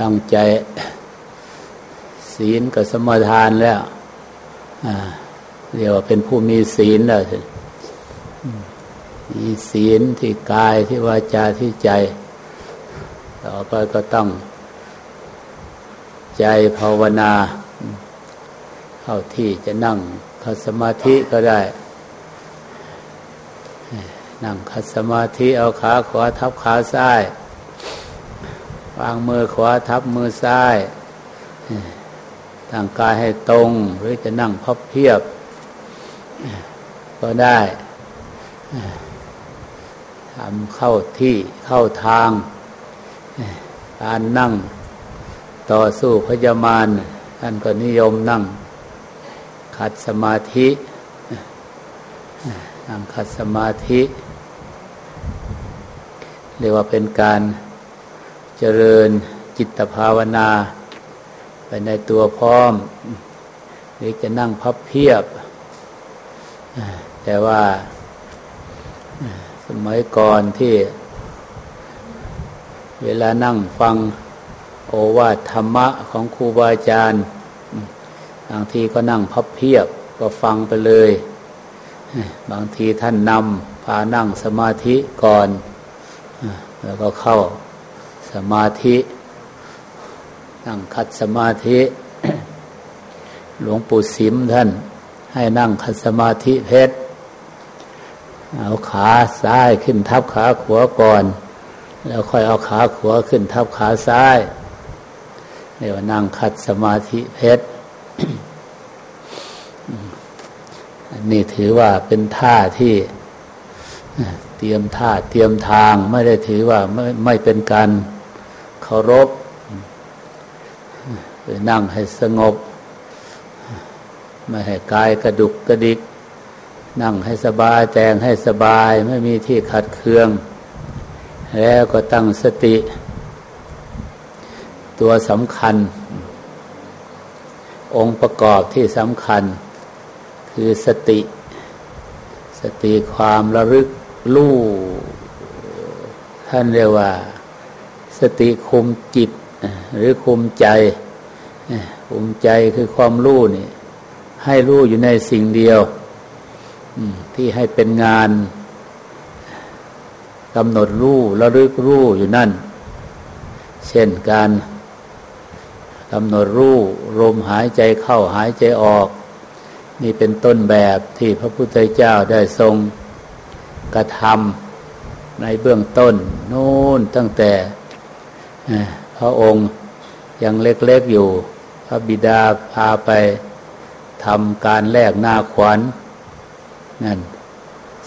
ตั้งใจศีลกับสมทานแล้วเรียกว่าเป็นผู้มีศีลแล้วมีศีลที่กายที่วาจาที่ใจ ต่อไปก็ต้องใจภาวนา เข้าที่จะนั่งคัสมาธิก็ได้ นั่งคัสมาธิเอาขาขวาทับขาซ้าย วางมือขวาทับมือซ้ายตั้งกายให้ตรง หรือจะนั่งพับเพียบ ก็ได้ทำเข้าที่เข้าทาง การนั่งต่อสู้พยามารท่านก็นิยมนั่ง ขัดสมาธินั่งขัดสมาธิ เรียกว่าเป็นการ เจริญจิตภาวนา ไปในตัวพร้อม หรือจะนั่งพับเพียบ แต่ว่าสมัยก่อนที่ เวลานั่งฟังโอวาทธรรมะของครูบาอาจารย์บางทีก็นั่งพับเพียบก็ฟังไปเลย บางทีท่านนำพานั่งสมาธิก่อน แล้วก็เข้า สมาธิ นั่งคัดสมาธิ หลวงปู่สิมท่าน ให้นั่งคัดสมาธิเพชรเอาขาซ้ายขึ้นทับขาขวาก่อน แล้วค่อยเอาขาขวาขึ้นทับขาซ้ายเรียกว่านั่งคัดสมาธิเพชรอันนี้ถือว่าเป็นท่าที่เตรียมท่าเตรียมทางไม่ได้ถือว่าไม่ไม่เป็นการ เคารพ ไปนั่งให้สงบ ไม่ให้กายกระดุกกระดิก นั่งให้สบายแต่งให้สบายไม่มีที่ขัดเคือง แล้วก็ตั้งสติ ตัวสำคัญ องค์ประกอบที่สำคัญ คือสติ สติความระลึกลู่ท่านเรียกว่า สติคุมจิต หรือคุมใจคุมใจคือความรู้นี่ให้รู้อยู่ในสิ่งเดียวที่ให้เป็นงานกำหนดรู้ระลึกรู้อยู่นั่น เช่นการกำหนดรู้ลมหายใจเข้าหายใจออก นี่เป็นต้นแบบที่พระพุทธเจ้าได้ทรงกระทำในเบื้องต้นโน้นตั้งแต่ พระองค์ยังเล็กๆอยู่ พระบิดาพาไปทำการแลกหน้าขวัญนั่น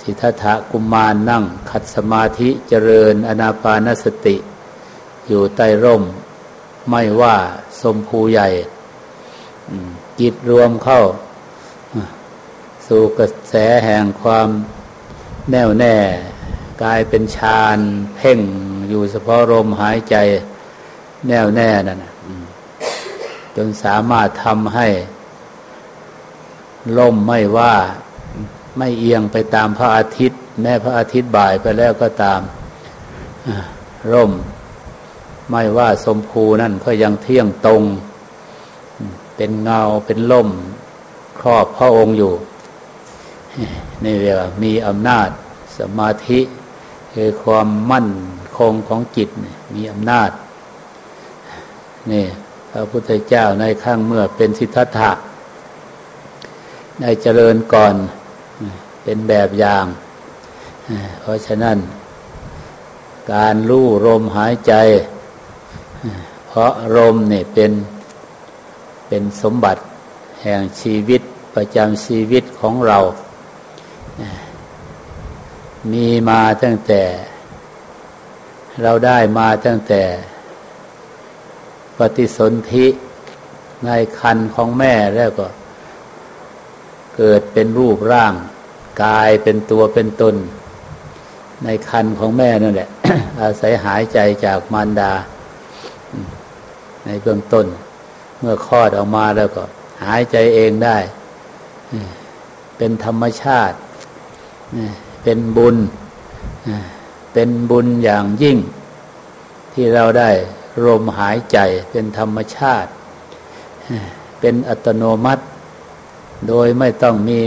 สิทธัตถกุมารนั่งขัดสมาธิเจริญอนาปานสติ อยู่ใต้ร่ม ไม่ว่าสมภูใหญ่จิตรวมเข้า สู่กระแสแห่งความแน่วแน่ กลายเป็นฌานเพ่งอยู่เฉพาะลมหายใจ แน่วแน่นั่นจนสามารถทำให้ล่มไม่ว่าไม่เอียงไปตามพระอาทิตย์ แม้พระอาทิตย์บ่ายไปแล้วก็ตามร่ม ไม่ว่าสมภูนั่นก็ยังเที่ยงตรง เป็นเงาเป็นล่ม ครอบพระองค์อยู่นี่เรียกว่ามีอำนาจสมาธิ คือความมั่นคงของจิตมีอำนาจ นี่พระพุทธเจ้าในข้างเมื่อเป็นสิทธัตถะในเจริญก่อนเป็นแบบอย่าง เพราะฉะนั้น การรู้ลมหายใจ เพราะลมเนี่ยเป็นเป็นสมบัติแห่งชีวิตประจำชีวิตของเรา มีมาตั้งแต่ เราได้มาตั้งแต่ ปฏิสนธิในคันของแม่แล้วก็ เกิดเป็นรูปร่าง กายเป็นตัวเป็นตน ในคันของแม่นั่นแหละ อาศัยหายใจจากมารดา ในเบื้องต้น เมื่อคลอดออกมาแล้วก็ หายใจเองได้ เป็นธรรมชาติ เป็นบุญ เป็นบุญอย่างยิ่งที่เราได้ ลมหายใจเป็นธรรมชาติ เป็นอัตโนมัติ โดยไม่ต้องมี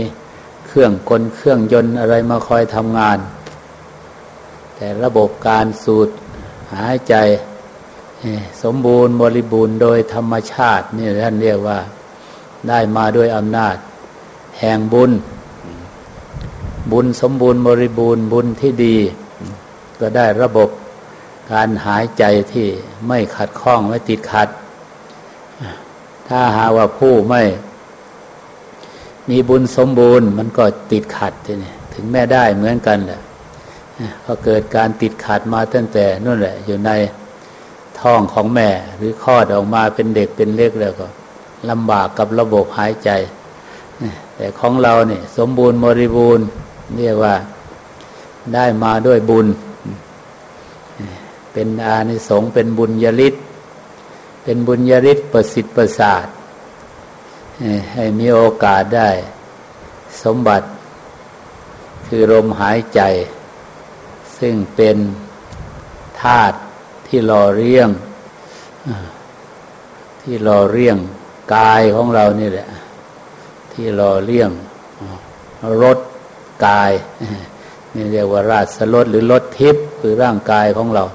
เครื่องกลเครื่องยนต์อะไรมาคอยทำงาน แต่ระบบการสูดหายใจ สมบูรณ์บริบูรณ์โดยธรรมชาตินี่ท่านเรียกว่าได้มาด้วยอำนาจ แห่งบุญ บุญสมบูรณ์บริบูรณ์บุญที่ดี ก็ได้ระบบ การหายใจที่ไม่ขัดข้องไม่ติดขัด ถ้าหาว่าผู้ไม่ มีบุญสมบูรณ์ มันก็ติดขัดทีนี้ถึงแม่ได้เหมือนกันแหละพอเกิดการติดขัดมาตั้งแต่นู่นแหละ อยู่ในท้องของแม่ หรือคลอดออกมาเป็นเด็กเป็นเล็กแล้วก็ลำบากกับระบบหายใจ แต่ของเราเนี่ยสมบูรณ์บริบูรณ์เรียกว่าได้มาด้วยบุญ เป็นอานิสงส์เป็นบุญยริศเป็นบุญยริศประสิทธิ์ประสาทให้มีโอกาสได้ สมบัติ คือลมหายใจ ซึ่งเป็นธาตุที่หล่อเลี้ยง ที่หล่อเลี้ยงกายของเรานี่แหละ ที่หล่อเลี้ยงรถกายนี่เรียกว่าราชรถหรือรถทิพย์คือร่างกายของเรา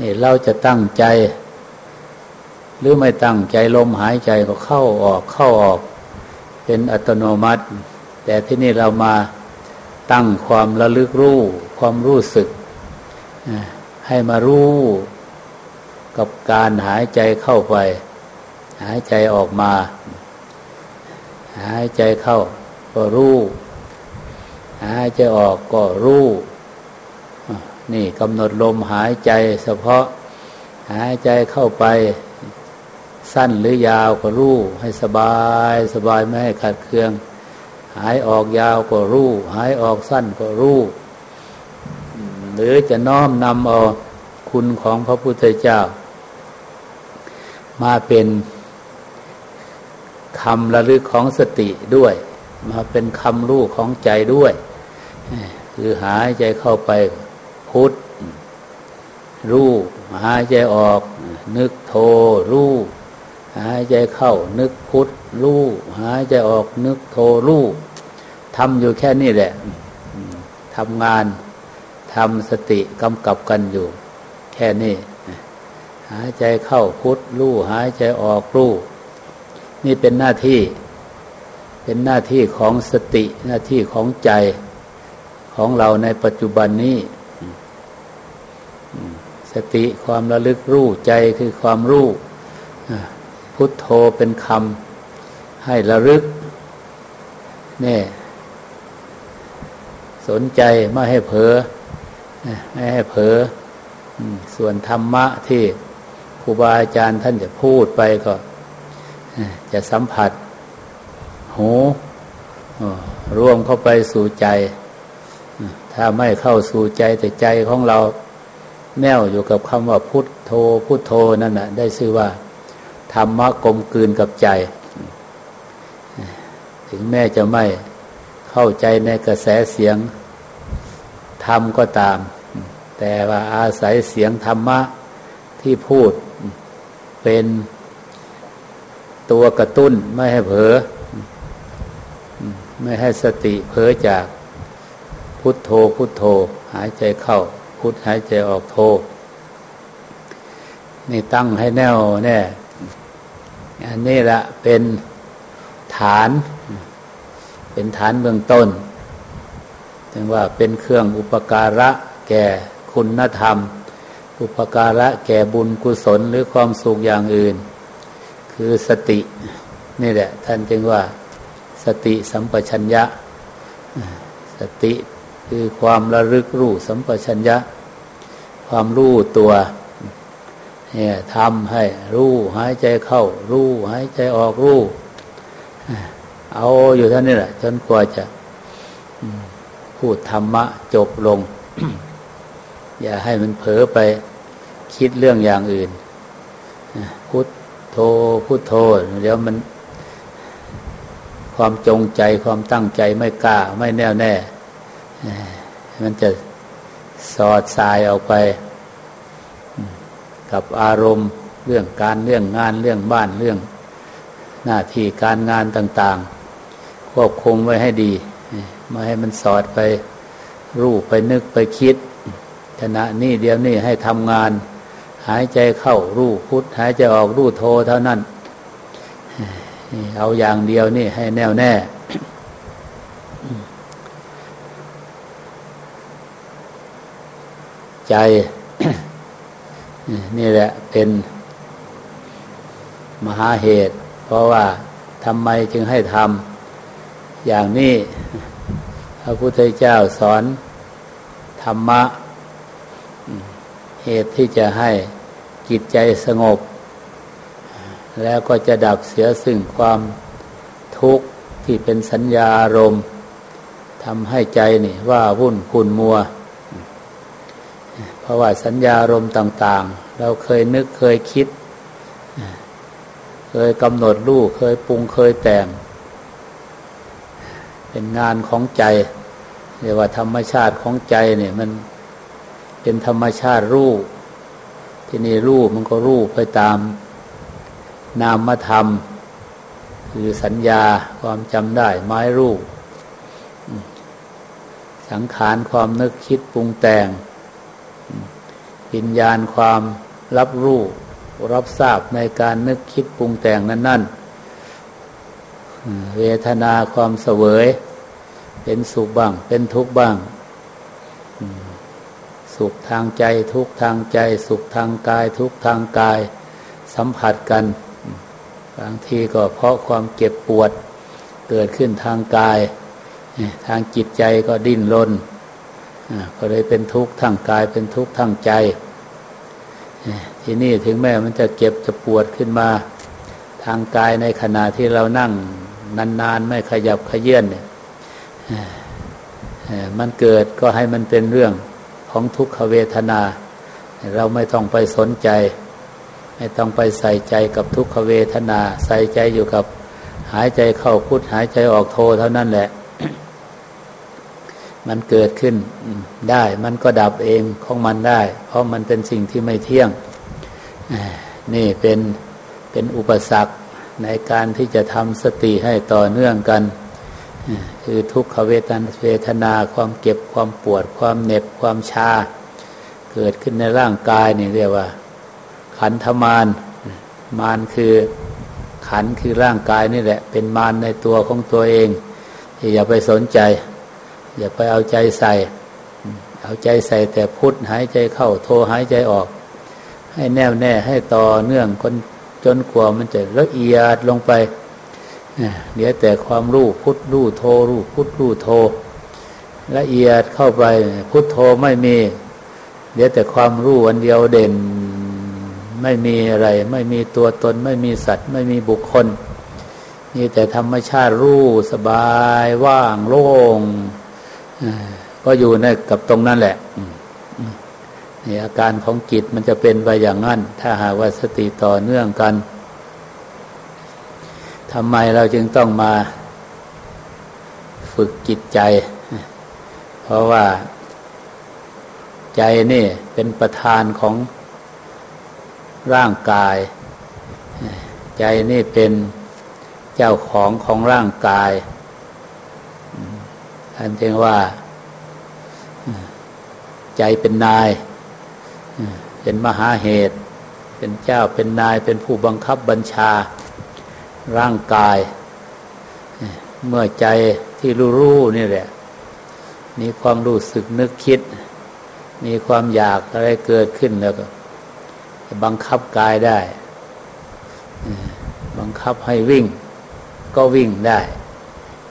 นี่เราจะตั้งใจ หรือไม่ตั้งใจลมหายใจก็เข้าออกเข้าออก เป็นอัตโนมัติ แต่ที่นี่เรามาตั้งความระลึกรู้ความรู้สึก ให้มารู้กับการหายใจเข้าไป หายใจออกมา หายใจเข้าก็รู้ หายใจออกก็รู้ นี่กำหนดลมหายใจเฉพาะหายใจเข้าไปสั้นหรือยาวก็รู้ให้สบายสบายไม่ให้ขัดเคือง หายออกยาวก็รู้หายออกสั้นก็รู้หรือจะน้อมนำเอาคุณของพระพุทธเจ้า มาเป็นคำระลึกของสติด้วย มาเป็นคำรู้ของใจด้วย คือหายใจเข้าไป พุทรู้หายใจออก นึกโทรู้หายใจเข้า นึกพุทรู้หายใจออก นึกโทรู้ทำอยู่แค่นี้แหละทำงานทำสติกำกับกันอยู่ แค่นี้หายใจเข้าพุทรู้หายใจออกรู้นี่เป็นหน้าที่ เป็นหน้าที่ของสติหน้าที่ของใจของเราในปัจจุบันนี้ ติความระลึกรู้ใจคือความรู้พุทโธเป็นคำให้ระลึกนี่สนใจไม่ให้เผลอไม่ให้เผลอส่วนธรรมะที่ครูบาอาจารย์ท่านจะพูดไปก็จะสัมผัส หูร่วมเข้าไปสู่ใจ ถ้าไม่เข้าสู่ใจแต่ใจของเรา แน่วอยู่กับคำว่าพุทโธพุทโธนั่นนะได้ชื่อว่า ธรรมะกลมกลืนกับใจ ถึงแม้จะไม่เข้าใจในกระแสเสียงธรรมก็ตาม แต่ว่าอาศัยเสียงธรรมะที่พูดเป็นตัวกระตุ้นไม่ให้เผลอไม่ให้สติเผลอจากพุทโธพุทโธ หายใจเข้า พุทหายใจออกโธนี่ตั้งให้แน่วแน่อันนี้ละเป็นฐาน เป็นฐานเบื้องต้นถึงว่าเป็นเครื่องอุปการะแก่คุณธรรม อุปการะแก่บุญกุศลหรือความสุขอย่างอื่น คือสติ นี่แหละ ท่านจึงว่า สติสัมปชัญญะ สติ คือความระลึกรู้สัมปชัญญะ ความรู้ตัวเนี่ยทำให้รู้หายใจเข้า รู้หายใจออกรู้เอาอยู่ท่านนี่แหละจนกว่าจะพูดธรรมะจบลง อย่าให้มันเผลอไปคิดเรื่องอย่างอื่น พุทโธพุทโธเดี๋ยวมัน ความจงใจความตั้งใจไม่กล้าไม่แน่วแน่ มันจะสอดสายออกไป กับอารมณ์เรื่องการเรื่องงานเรื่องบ้านเรื่อง หน้าที่การงานต่าง ๆ ควบคุมไว้ให้ดีไม่ให้มันสอดไปรู้ไปนึกไปคิดขณะนี้เดี๋ยวนี้ให้ทำงาน หายใจเข้ารู้พุทหายใจออกรู้โทเท่านั้น เอาอย่างเดียวนี่ให้แน่วแน่ ใจ นี่แหละเป็นมหาเหตุ เพราะว่าทำไมจึงให้ทำอย่างนี้ พระพุทธเจ้าสอนธรรมะ เหตุที่จะให้จิตใจสงบ แล้วก็จะดับเสียซึ่งความทุกข์ที่เป็นสัญญาอารมณ์ทำให้ใจนี่ว่าวุ่นคุณมัว ราะว่าสัญญารมต่าง ๆ เราเคยนึกเคยคิด เคยกำหนดรูปเคยปรุงเคยแต่ง เป็นงานของใจเรียกว่าธรรมชาติของใจเนี่ยมันเป็นธรรมชาติรูป ที่นี่รูปมันก็รูปไปตาม นามธรรม คือสัญญาความจำได้ไม้รูป สังขารความนึกคิดปรุงแต่ง วิญญาณความรับรู้รับทราบในการนึกคิดปรุงแต่งนั้น ๆ เวทนาความเสวย เป็นสุขบ้าง เป็นทุกข์บ้าง สุขทางใจทุกทางใจ สุขทางกายทุกทางกาย สัมผัสกัน บางทีก็เพราะความเจ็บปวด เกิดขึ้นทางกาย ทางจิตใจก็ดิ้นรน ก็เลยเป็นทุกข์ทางกายเป็นทุกข์ทางใจ ที่นี่ถึงแม้มันจะเจ็บจะปวดขึ้นมา ทางกายในขณะที่เรานั่งนานๆ ไม่ขยับขยื่นเนี่ยมันเกิดก็ให้มันเป็นเรื่องของทุกขเวทนา เราไม่ต้องไปสนใจ ไม่ต้องไปใส่ใจกับทุกขเวทนา ใส่ใจอยู่กับหายใจเข้าพุทหายใจออกโทเท่านั้นแหละ มันเกิดขึ้นได้ มันก็ดับเองของมันได้ เพราะมันเป็นสิ่งที่ไม่เที่ยง นี่เป็นเป็นอุปสรรคในการที่จะทำสติให้ต่อเนื่องกัน คือทุกขเวทนเวทนาความเก็บความปวด ความเหน็บความชา เกิดขึ้นในร่างกายนี่เรียกว่า ขันธมารมารคือขันคือร่างกายนี่แหละ เป็นมารในตัวของตัวเองอย่าไปสนใจ อย่าไปเอาใจใส่ เอาใจใส่แต่พุทธหายใจเข้าโทหายใจออก ให้แน่วแน่ให้ต่อเนื่องคนจนกว่ามันจะละเอียดลงไปเดี๋ยวแต่ความรู้พุทธรู้โทรู้พุทธรู้โท ละเอียดเข้าไปพุทธโธไม่มีเดี๋ยวแต่ความรู้วันเดียวเด่น ไม่มีอะไร ไม่มีตัวตน ไม่มีสัตว์ ไม่มีบุคคลมีแต่ธรรมชาติรู้สบายว่างโล่ง ก็อยู่ในกับตรงนั้นแหละนี่อาการของจิตมันจะเป็นไปอย่างนั้น ถ้าหากว่าสติต่อเนื่องกันทำไมเราจึงต้องมาฝึกจิตใจ เพราะว่าใจนี่เป็นประธานของร่างกาย ใจนี่เป็นเจ้าของของร่างกาย ท่านจึงว่า ใจเป็นนาย เป็นมหาเหตุ เป็นเจ้าเป็นนายเป็นผู้บังคับบัญชาร่างกาย เมื่อใจที่รู้รู้นี่แหละ มีความรู้สึกนึกคิด มีความอยากอะไรเกิดขึ้นแล้วก็บังคับกายได้ บังคับให้วิ่ง ก็วิ่งได้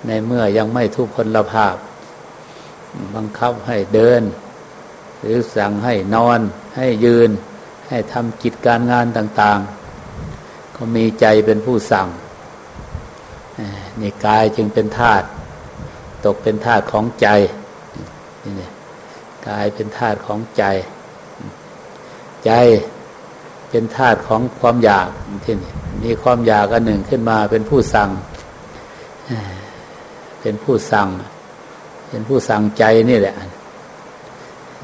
ในเมื่อยังไม่ทุพพลภาพ บังคับให้เดิน หรือสั่งให้นอน ให้ยืน ให้ทำกิจการงานต่าง ๆ ก็มีใจเป็นผู้สั่งนี่กายจึงเป็นธาตุตกเป็นธาตุของใจนี่กายเป็นธาตุของใจ ใจเป็นธาตุของความอยากที่นี่มีความอยากอันหนึ่งขึ้นมาเป็นผู้สั่ง เป็นผู้สั่ง เป็นผู้สั่งใจนี่แหละ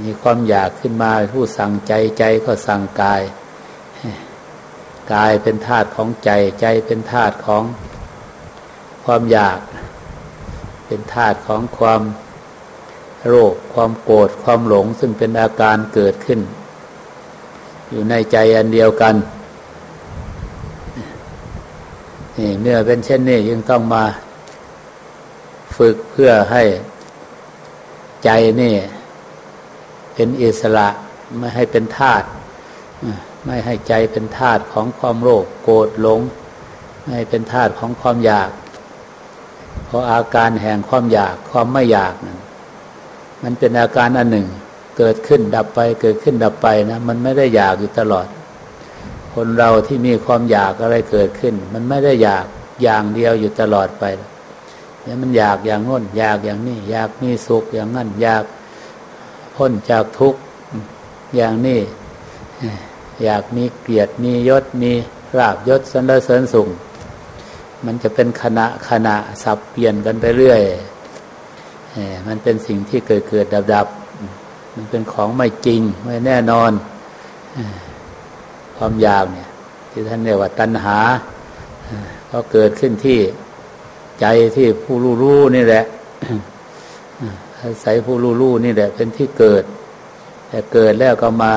มีความอยากขึ้นมาผู้สั่งใจใจก็สั่งกาย กายเป็นธาตุของใจใจเป็นธาตุของความอยาก เป็นธาตุของความโรค ความโกรธความหลง ซึ่งเป็นอาการเกิดขึ้น อยู่ในใจอันเดียวกันนี่เมื่อเป็นเช่นนี้ยังต้องมา ฝึกเพื่อให้ใจนี่เป็นอิสระไม่ให้เป็นธาตุไม่ให้ใจเป็นธาตุของความโลภโกรธหลง ไม่ให้เป็นธาตุของความอยาก เพราะอาการแห่งความอยากความไม่อยากนั้นมันเป็นอาการอันหนึ่ง เกิดขึ้นดับไป เกิดขึ้นดับไปนะมันไม่ได้อยากอยู่ตลอด คนเราที่มีความอยากอะไรเกิดขึ้น มันไม่ได้อยากอย่างเดียวอยู่ตลอดไป เนี่ยมันอยากอย่างง้น อยากอย่างนี้ อยากมีสุขอย่างนั้น อยากพ้นจากทุกข์อย่างนี้ อยากมีเกียรติมียศมีราบยศสรรเสริญสุขมันจะเป็นขณะขณะสับเปลี่ยนกันไปเรื่อยมันเป็นสิ่งที่เกิดเกิดดับดับมันเป็นของไม่จริงไม่แน่นอน ความยาวเนี่ย ที่ท่านเรียกว่าตัณหา ก็เกิดขึ้นที่ ใจที่ผู้รู้รู้นี่แหละอาศัยผู้รู้รู้นี่แหละ เป็นที่เกิด แต่เกิดแล้วก็มา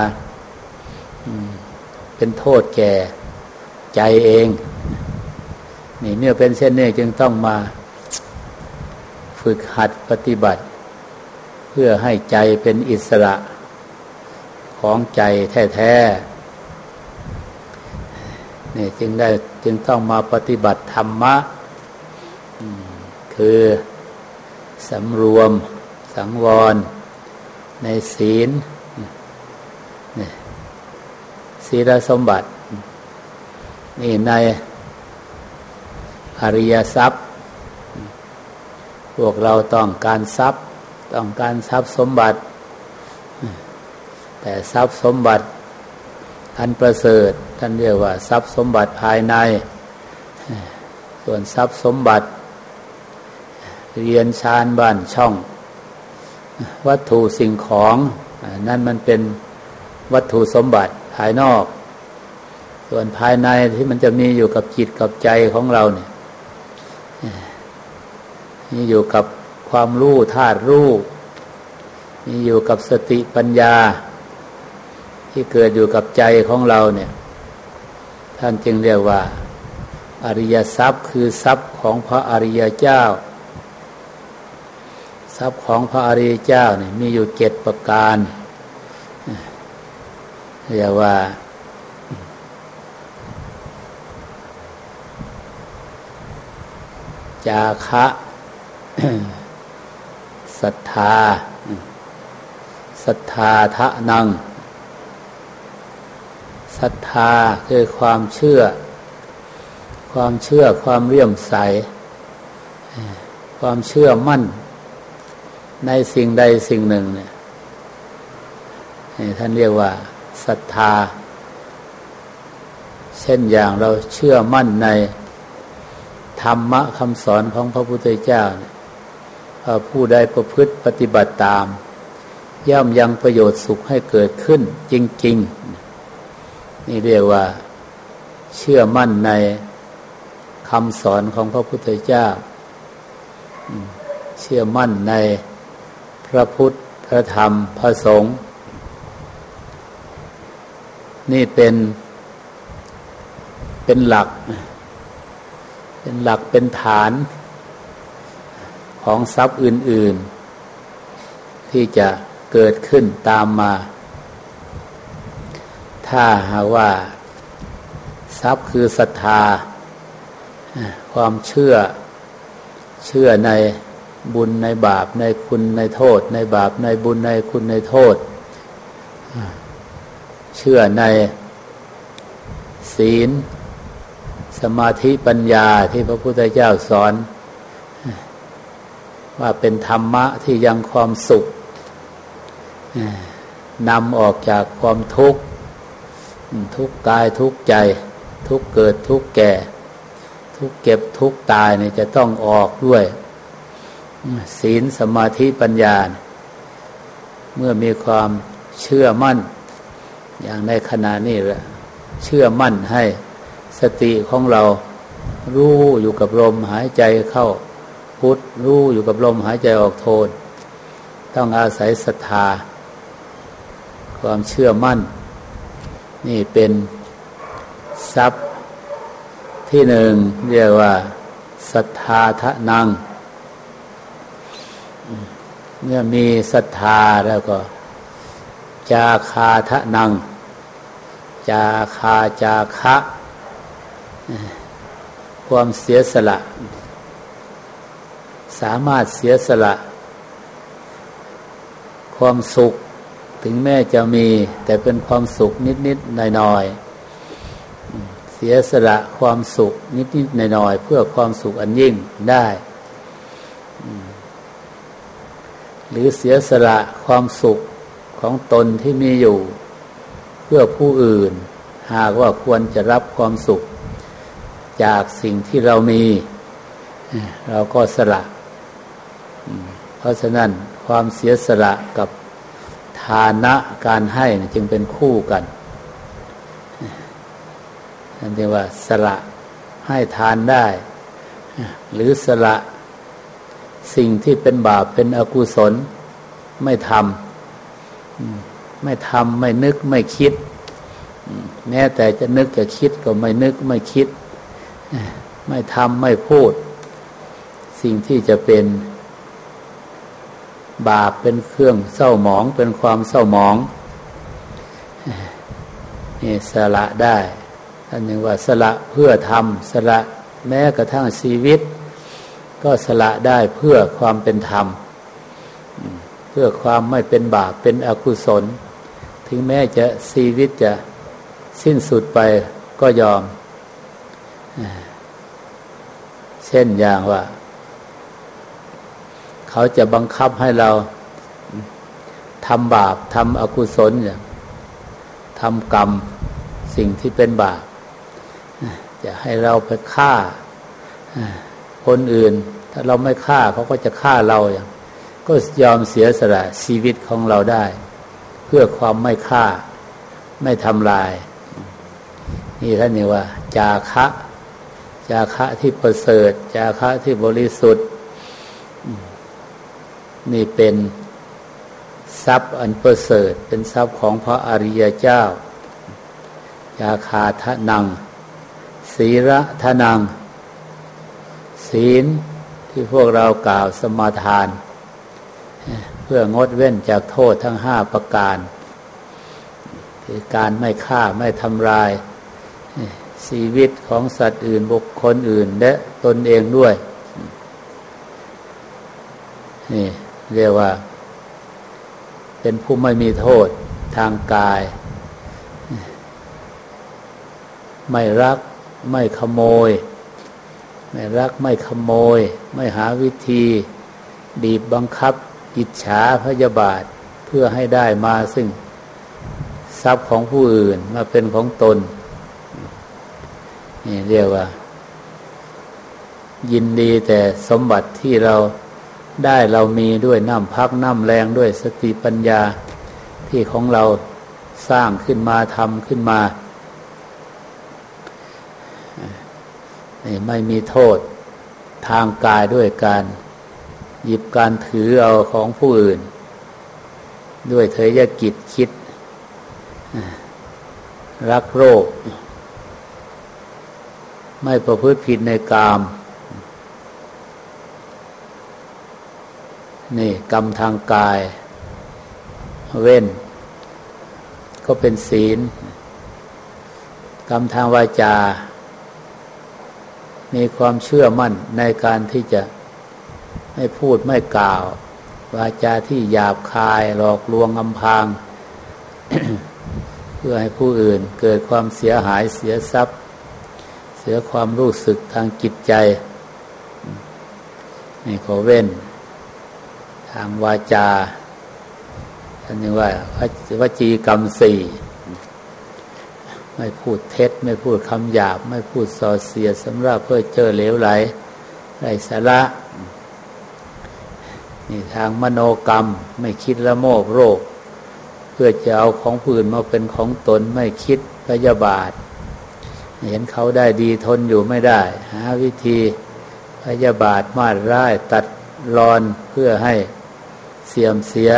เป็นโทษแก่ใจเอง นี่เมื่อเป็นเช่นนี้จึงต้องมาฝึกหัดปฏิบัติ เพื่อให้ใจเป็นอิสระ ของใจแท้ๆนี่จึงได้จึงต้องมาปฏิบัติธรรมะ คือสำรวมสังวร ในศีลศีลสมบัติ นี่ในอริยทรัพย์ พวกเราต้องการทรัพย์ ต้องการทรัพย์สมบัติ แต่ทรัพย์สมบัติอันประเสริฐท่านเรียกว่า ทรัพย์สมบัติภายใน ส่วนทรัพย์สมบัติ เรียนชานบ้านช่อง วัตถุสิ่งของนั่นมันเป็นวัตถุสมบัติภายนอก ส่วนภายในที่มันจะมีอยู่กับจิตกับใจของเราเนี่ยมีอยู่กับความรู้ธาตุรู้มีอยู่กับสติปัญญา ที่เกิดอยู่กับใจของเราเนี่ย ท่านจึงเรียกว่า อริยทรัพย์คือทรัพย์ของพระอริยเจ้า ทรัพย์ของพระอริยเจ้าเนี่ยมีอยู่เจ็ดประการเรียกว่าจาคะศรัทธาศรัทธาทะนังศรัทธาคือความเชื่อ ความเชื่อความเรี่ยมใส ความเชื่อมั่น ในสิ่งใดสิ่งหนึ่งเนี่ยท่านเรียกว่าศรัทธา เช่นอย่างเราเชื่อมั่นในธรรมะคำสอนของพระพุทธเจ้า ผู้ใดประพฤติปฏิบัติตาม ย่อมยังประโยชน์สุขให้เกิดขึ้นจริง ๆ นี่เรียกว่าเชื่อมั่นในคำสอนของพระพุทธเจ้า เชื่อมั่นใน พระพุทธ พระธรรม พระสงฆ์นี่เป็น เป็นหลัก เป็นหลักเป็นฐาน ของทรัพย์อื่น ๆ ที่จะเกิดขึ้นตามมา ถ้าหาว่า ทรัพย์คือศรัทธา ความเชื่อเชื่อใน บุญในบาปในคุณในโทษ ในบาปในบุญในคุณในโทษ เชื่อในศีล สมาธิปัญญาที่พระพุทธเจ้าสอน ว่าเป็นธรรมะที่ยังความสุขนำออกจากความทุกข์ ทุกกายทุกใจ ทุกเกิดทุกแก่ ทุกเก็บทุกตายเนี่ยจะต้องออกด้วย ศีลสมาธิปัญญา เมื่อมีความเชื่อมั่น อย่างในขณะนี้แหละเชื่อมั่นให้สติของเรารู้อยู่กับลมหายใจเข้าพุทรู้อยู่กับลมหายใจออกโทน ต้องอาศัยศรัทธา ความเชื่อมั่น นี่เป็นทรัพย์ที่หนึ่งเรียกว่าศรัทธาทะนัง เมื่อมีศรัทธาแล้วก็ จาคาทะนัง จาคาจาคะความเสียสละ สามารถเสียสละ ความสุขถึงแม้จะมี แต่เป็นความสุขนิด ๆ หน่อย ๆ เสียสละความสุขนิด ๆ หน่อย ๆ เพื่อความสุขอันยิ่งได้ หรือเสียสละความสุขของตนที่มีอยู่ เพื่อผู้อื่น หากว่าควรจะรับความสุข จากสิ่งที่เรามี เราก็สละ เพราะฉะนั้นความเสียสละกับฐานะการให้จึงเป็นคู่กันนั่นเรียกว่าสละให้ทานได้ หรือสละ สิ่งที่เป็นบาปเป็นอกุศล ไม่ทำไม่ทำไม่นึกไม่คิด แม้แต่จะนึกจะคิดก็ไม่นึกไม่คิด ไม่ทำไม่พูด สิ่งที่จะเป็นบาปเป็นเครื่องเศร้าหมองเป็นความเศร้าหมองนี่สละได้ท่านยังว่าสละเพื่อทำสละแม้กระทั่งชีวิต ก็สละได้เพื่อความเป็นธรรม เพื่อความไม่เป็นบาปเป็นอกุศล ถึงแม้จะชีวิตจะสิ้นสุดไปก็ยอม เช่นอย่างว่า เขาจะบังคับให้เราทำบาปทำอกุศลอย่างทำกรรมสิ่งที่เป็นบาปจะให้เราไปฆ่าคนอื่น ถ้าเราไม่ฆ่าเขาก็จะฆ่าเราอย่างก็ยอมเสียสละชีวิตของเราได้ เพื่อความไม่ฆ่า ไม่ทำลาย นี่ท่านนี่ว่า จาคะ จาคะที่ประเสริฐ จาคะที่บริสุทธิ์ นี่เป็นทรัพย์อันประเสริฐ เป็นทรัพย์ของพระอริยเจ้าจาคาทะนัง ศีระทะนัง ศีล ที่พวกเรากล่าวสมาทาน เพื่องดเว้นจากโทษทั้งห้าประการ คือการไม่ฆ่าไม่ทำลาย ชีวิตของสัตว์อื่นบุคคลอื่น และตนเองด้วย นี่เรียกว่า เป็นผู้ไม่มีโทษทางกาย ไม่รักไม่ขโมย ไม่รักไม่ขโมย ไม่หาวิธี ดีบบังคับอิจฉาพยาบาทเพื่อให้ได้มาซึ่ง ทรัพย์ของผู้อื่นมาเป็นของตน นี่เรียกว่า ยินดีแต่สมบัติที่เราได้เรามีด้วยน้ำพักน้ำแรงด้วยสติปัญญาที่ของเราสร้างขึ้นมาทำขึ้นมา ไม่มีโทษทางกายด้วยการ หยิบการถือเอาของผู้อื่น ด้วยเทยกิจคิด รักโรค ไม่ประพฤติผิดในกาม นี่กรรมทางกาย เว้น ก็เป็นศีล กรรมทางวาจา มีความเชื่อมั่นในการที่จะไม่พูดไม่กล่าว วาจาที่หยาบคายหลอกลวงอำพาง เพื่อให้ผู้อื่นเกิดความเสียหายเสียทรัพย์ เสียความรู้สึกทางจิตใจนี่ขอเว้น ทางวาจาท่านยังว่าวจีกรรมสี่ ไม่พูดเท็จ ไม่พูดคำหยาบ ไม่พูดส่อเสียสำหรับเพื่อเจอเหลวไหลไรสาระนี่ทางมโนกรรมไม่คิดละโมบโรค เพื่อจะเอาของผื่นมาเป็นของตนไม่คิดพยาบาท เห็นเขาได้ดีทนอยู่ไม่ได้ หาวิธีพยาบาทมาดร้ายตัดรอนเพื่อให้เสียมเสีย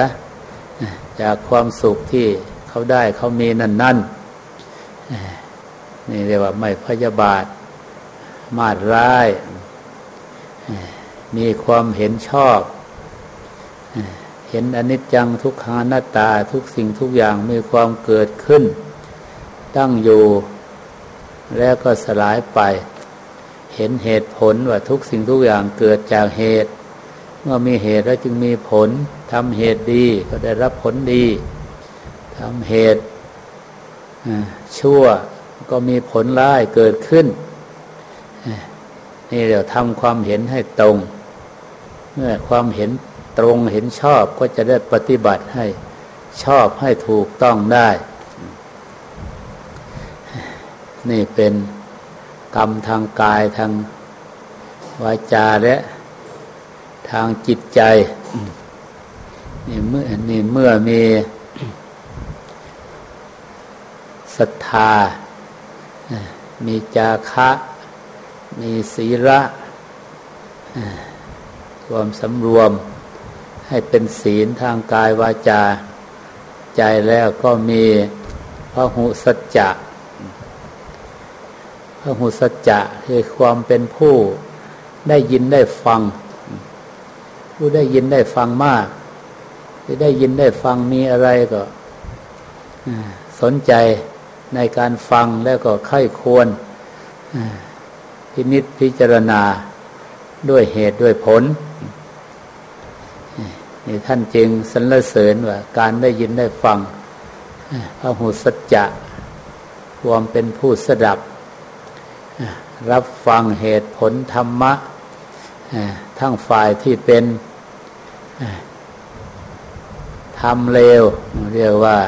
จากความสุขที่เขาได้เขามีนั่นนั่น นี่เรียกว่าไม่พยาบาท มาดร้าย มีความเห็นชอบ เห็นอนิจจังทุกขังหน้าตาทุกสิ่งทุกอย่างมีความเกิดขึ้น ตั้งอยู่แล้วก็สลายไป เห็นเหตุผลว่าทุกสิ่งทุกอย่างเกิดจากเหตุ เมื่อมีเหตุแล้วจึงมีผลทำเหตุดีก็ได้รับผลดีทำเหตุ ชั่วก็มีผลร้ายเกิดขึ้น นี่เดี๋ยวทำความเห็นให้ตรง เมื่อความเห็นตรงเห็นชอบก็จะได้ปฏิบัติให้ชอบให้ถูกต้องได้ นี่เป็นกรรมทางกายทางวาจาและทางจิตใจ นี่เมื่อนี่เมื่อมี ศรัทธา มีจาคะ มีศีระความสำรวมให้เป็นศีลทางกายวาจา ใจแล้วก็มีพระหุสัจจะพระหุสัจจะคือความเป็นผู้ได้ยินได้ฟัง ผู้ได้ยินได้ฟังมากที่ได้ยินได้ฟังมีอะไรก็สนใจ ในการฟังแล้วก็ค่อยควรพินิษพิจารณาด้วยเหตุด้วยผลนี่ท่านจึงสรรเสริญว่า การได้ยินได้ฟังพระหูสัจจะความเป็นผู้สดับ รับฟังเหตุผลธรรมะ ทั้งฝ่ายที่เป็นทำเลวเรียกว่า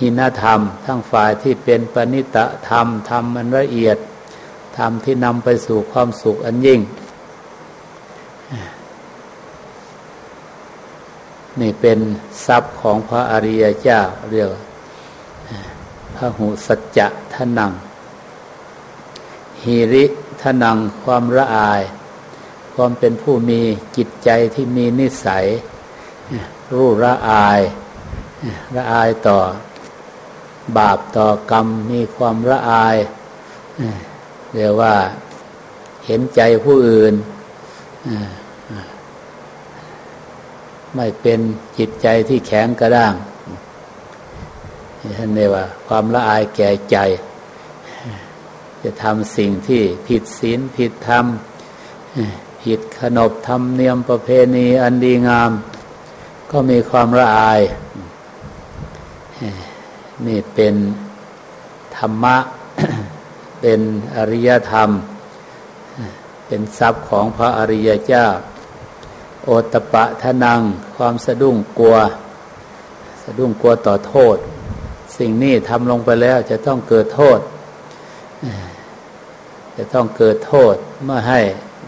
หินธรรม ทั้งฝ่ายที่เป็นปณิตธรรมธรรมมันละเอียดธรรมที่นำไปสู่ความสุขอันยิ่ง นี่เป็นทรัพย์ของพระอริยเจ้าเรียกพระหูสัจจะทนังหิริทนังความละอาย ความเป็นผู้มีจิตใจที่มีนิสัยรู้ละอายละอายต่อ บาปต่อกรรมมีความละอายเรียกว่าเห็นใจผู้อื่นไม่เป็นจิตใจที่แข็งกระด้างท่านเรียกว่า ความละอายแก่ใจ จะทำสิ่งที่ผิดศีลผิดธรรมผิดขนบธรรมเนียมประเพณีอันดีงาม ก็มีความละอาย นี่เป็นธรรมะ เป็นอริยธรรม เป็นทรัพย์ของพระอริยเจ้า โอตปะทนัง ความสะดุ้งกลัว สะดุ้งกลัวต่อโทษ สิ่งนี้ทำลงไปแล้วจะต้องเกิดโทษ จะต้องเกิดโทษเมื่อให้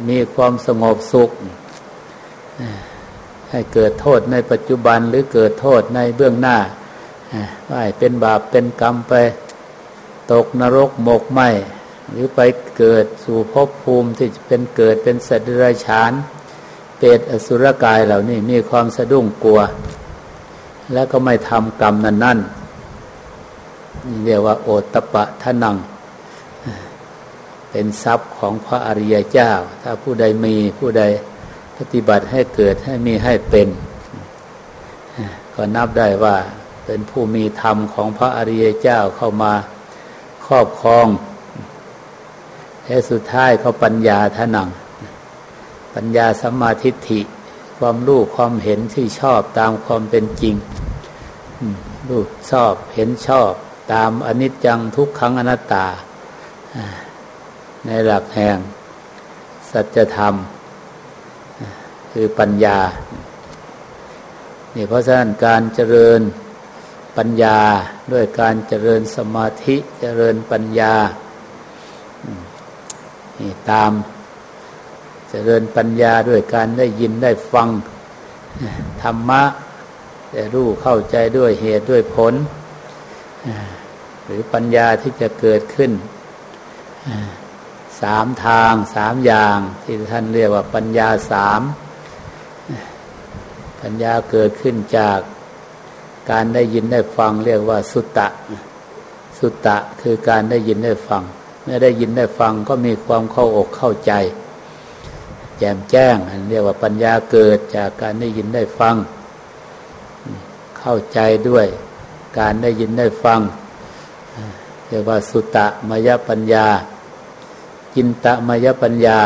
มีความสงบสุขให้เกิดโทษในปัจจุบันหรือเกิดโทษในเบื้องหน้า ว่าเป็นบาปเป็นกรรมไปตกนรกหมกไหมหรือไปเกิดสู่ภพภูมิที่เป็นเกิดเป็นสัตว์เดรัจฉานเปรตอสุรกายเหล่านี้มีความสะดุ้งกลัว แล้วก็ไม่ทำกรรมนั้นนั่นนี่เรียกว่าโอตปะทนัง เป็นทรัพย์ของพระอริยเจ้า ถ้าผู้ใดมีผู้ใดปฏิบัติให้เกิดให้มีให้เป็น ก็นับได้ว่า เป็นผู้มีธรรมของพระอริยเจ้าเข้ามาครอบครองและสุดท้ายเขาปัญญาทนัง ปัญญาสัมมาทิฏฐิ ความรู้ความเห็นที่ชอบตามความเป็นจริงรู้ชอบเห็นชอบ ตามอนิจจังทุกขังอนัตตา ในหลักแห่ง สัจธรรม คือปัญญา นี่เพราะฉะนั้นการเจริญ ปัญญาด้วยการเจริญสมาธิเจริญปัญญาตามเจริญปัญญาด้วยการได้ยินได้ฟังธรรมะได้รู้เข้าใจด้วยเหตุด้วยผล หรือปัญญาที่จะเกิดขึ้นสามทางสามอย่าง ที่ท่านเรียกว่าปัญญาสามปัญญาเกิดขึ้นจาก การได้ยินได้ฟังเรียกว่าสุตตะ สุตตะคือการได้ยินได้ฟัง เมื่อได้ยินได้ฟังก็มีความเข้าอกเข้าใจ แจ่มแจ้งอันเรียกว่าปัญญาเกิดจากการได้ยินได้ฟัง เข้าใจด้วย การได้ยินได้ฟังเรียกว่าสุตตะมยปัญญา จินตะมยปัญญา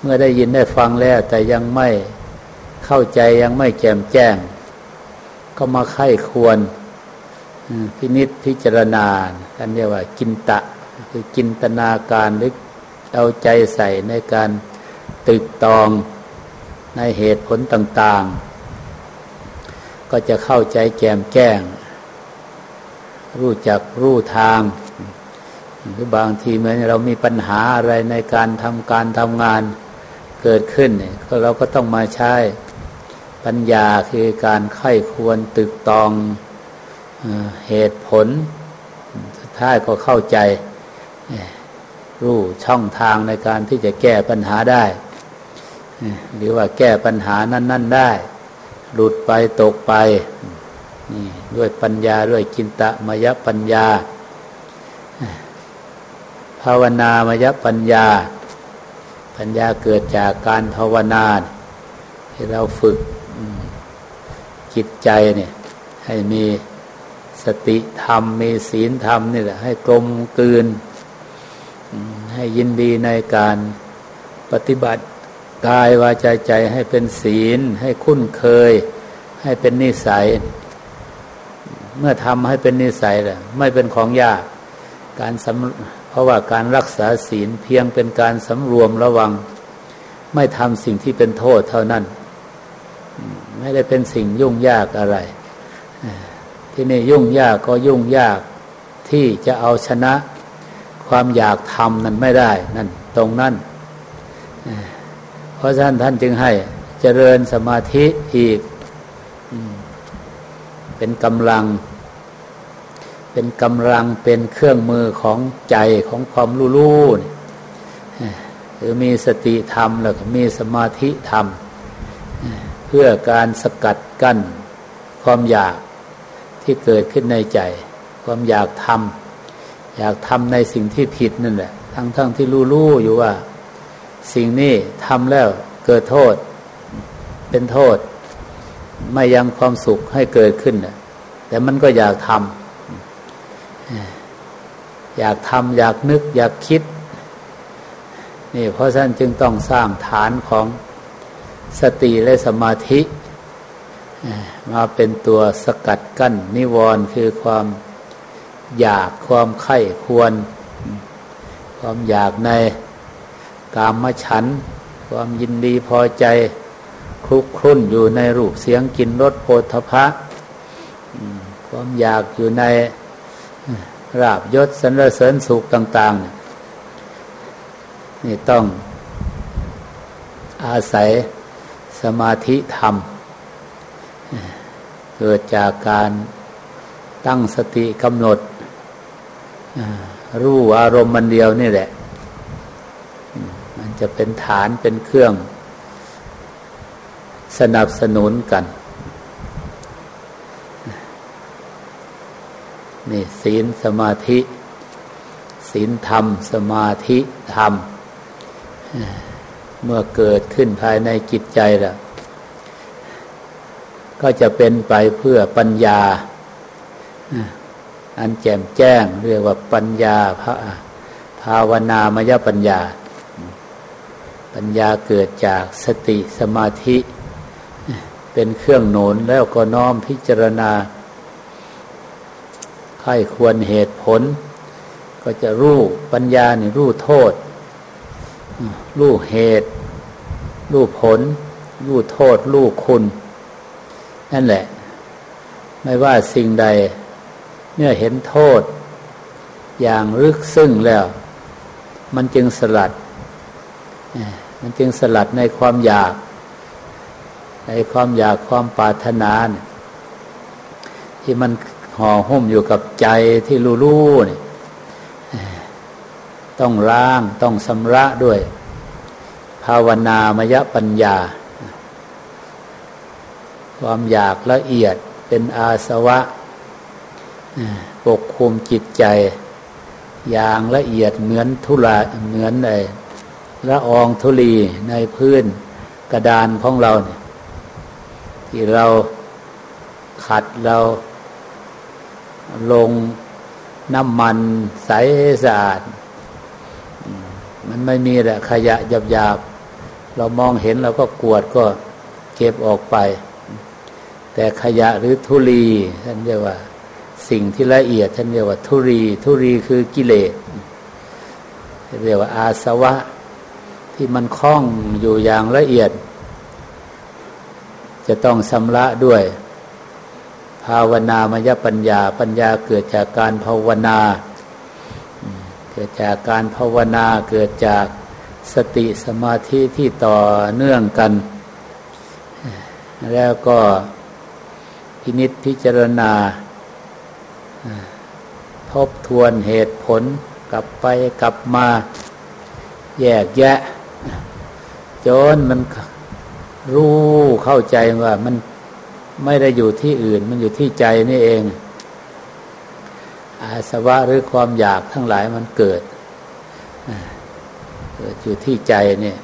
เมื่อได้ยินได้ฟังแล้ว แต่ยังไม่เข้าใจยังไม่แจ่มแจ้ง ก็มาไข้ควรพินิษพิจารณาท่านเรียกว่าจินตะ คือจินตนาการหรือเอาใจใส่ในการตึกตองในเหตุผลต่าง ๆ ก็จะเข้าใจแจ่มแจ้ง รู้จักรู้ทาง หรือบางทีเหมือนเรามีปัญหาอะไรในการทำการทำงานเกิดขึ้นเนี่ยเราก็ต้องมาใช้ ปัญญาคือการไข้ควรตึกตองเหตุผล สุดท้ายก็เข้าใจรู้ช่องทางในการที่จะแก้ปัญหาได้ หรือว่าแก้ปัญหานั้น ๆ ได้ หลุดไปตกไปนี่ด้วยปัญญาด้วยกินตะมยปัญญา ภาวนามยปัญญา ปัญญาเกิดจากการภาวนาที่เราฝึก จิตใจเนี่ย ให้มีสติธรรม มีศีลธรรมนี่แหละ ให้กลมกลืน ให้ยินดีในการปฏิบัติกายวาจาใจให้เป็นศีล ให้คุ้นเคย ให้เป็นนิสัย เมื่อทำให้เป็นนิสัยแหละไม่เป็นของยากการสำเพราะว่าการรักษาศีลเพียงเป็นการสำรวมระวัง ไม่ทำสิ่งที่เป็นโทษเท่านั้น ไม่ได้เป็นสิ่งยุ่งยากอะไรที่นี่ยุ่งยากก็ยุ่งยากที่จะเอาชนะความอยากทำนั้นไม่ได้นั่นตรงนั้นเพราะฉะนั้นท่านจึงให้เจริญสมาธิอีกเป็นกำลัง เป็นกำลังเป็นเครื่องมือของใจของความรู้รู้หรือมีสติธรรมแล้วก็มีสมาธิธรรม พื่อการสกัดกั้น ความอยากที่เกิดขึ้นในใจ ความอยากทำอยากทำในสิ่งที่ผิดนั่นแหละทั้งทั้งที่รู้รู้อยู่ว่า สิ่งนี้ทำแล้วเกิดโทษ เป็นโทษ ไม่ยังความสุขให้เกิดขึ้นแต่มันก็อยากทำอยากทำอยากนึก อยากคิด นี่เพราะฉะนั้นจึงต้องสร้างฐานของ สติและสมาธิมาเป็นตัวสกัดกั้น นิวรณ์คือความอยากความไข้ควร ความอยากในกามฉัน ความยินดีพอใจคลุกคลุ่นอยู่ในรูปเสียงกินรสโพธพะความอยากอยู่ในราบยศสรรเสริญสุขต่าง ๆ นี่ต้องอาศัย สมาธิธรรม เกิดจากการตั้งสติกำหนด รู้อารมณ์มันเดียวนี่แหละ มันจะเป็นฐานเป็นเครื่อง สนับสนุนกัน นี่ศีลสมาธิ ศีลธรรม สมาธิธรรม เมื่อเกิดขึ้นภายในจิตใจล้วก็จะเป็นไปเพื่อปัญญา อันแจ่มแจ้งเรียกว่าปัญญาพระภาวนามยปัญญา ปัญญาเกิดจากสติสมาธิ เป็นเครื่องหนุนแล้วก็น้อมพิจารณาใครควรเหตุผล ก็จะรู้ปัญญาเนี่รู้โทษ รู้เหตุ รู้ผล รู้โทษ รู้คุณ นั่นแหละ ไม่ว่าสิ่งใด เมื่อเห็นโทษ อย่างลึกซึ้งแล้ว มันจึงสลัด มันจึงสลัดในความอยาก ในความอยากความปรารถนาที่มันห่อหุ้มอยู่กับใจที่รู้ๆนี่ต้องล้างต้องสำระด้วย ภาวนามยปัญญา ความอยากละเอียดเป็นอาสวะปกคุมจิตใจ อย่างละเอียดเหมือนทุลาเหมือนไอละอองธุลีในพื้นกระดานของเราเนี่ยที่เราขัดเราลงน้ำมันใสสะอาด มันไม่มีแหละขยะหยาบๆ เรามองเห็นเราก็กวดก็เก็บออกไป แต่ขยะหรือทุลีท่านเรียกว่า สิ่งที่ละเอียดท่านเรียกว่า ทุรีทุรีคือกิเลสเรียกว่าอาสวะ ที่มันคล้องอยู่อย่างละเอียด จะต้องชำระด้วย ภาวนามยปัญญา ปัญญาเกิดจากการภาวนา เกิดจากการภาวนาเกิดจาก สติสมาธิที่ต่อเนื่องกัน แล้วก็พินิษพิจารณา ทบทวนเหตุผลกลับไปกลับมาแยกแยะ จนมันรู้เข้าใจว่ามันไม่ได้อยู่ที่อื่น มันอยู่ที่ใจนี่เอง อาสวะหรือความอยากทั้งหลายมันเกิด กิดอยู่ที่ใจเนี่ย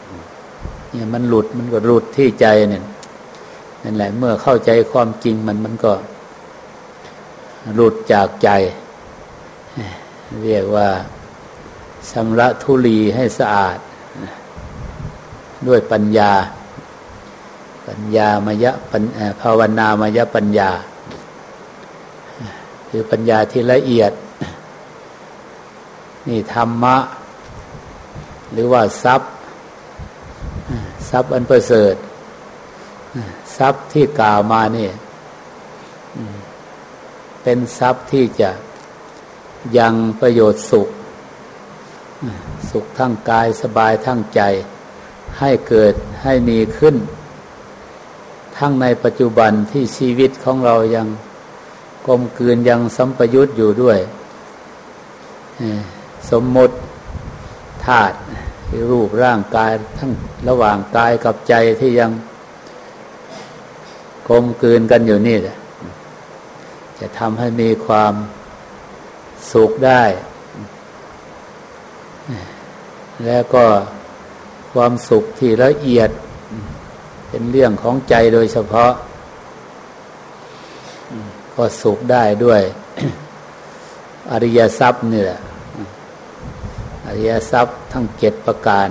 เนี่ยมันหลุดมันก็หลุดที่ใจเนี่ยนั่นแหละเมื่อเข้าใจความจริงมันมันก็หลุดจากใจ เรียกว่าชำระทุลีให้สะอาด ด้วยปัญญา ปัญญามยะภาวนามยปัญญา คือปัญญาที่ละเอียด นี่ธรรมะ หรือว่าทรัพย์ทรัพย์อันประเสริฐทรัพย์ที่กล่าวมานี่เป็นทรัพย์ที่จะยังประโยชน์สุข สุขทั้งกายสบายทั้งใจ ให้เกิดให้มีขึ้น ทั้งในปัจจุบันที่ชีวิตของเรายังกลมกลืนยังสัมปยุตอยู่ด้วย สมมติธาตุ รูปร่างกายทั้งระหว่างกายกับใจที่ยังกลมกลืนกันอยู่นี่จะทำให้มีความสุขได้ แล้วก็ความสุขที่ละเอียด เป็นเรื่องของใจโดยเฉพาะ ก็สุขได้ด้วย อริยทรัพย์นี่แหละอริยทรัพย์ ทั้งเจ็ดประการ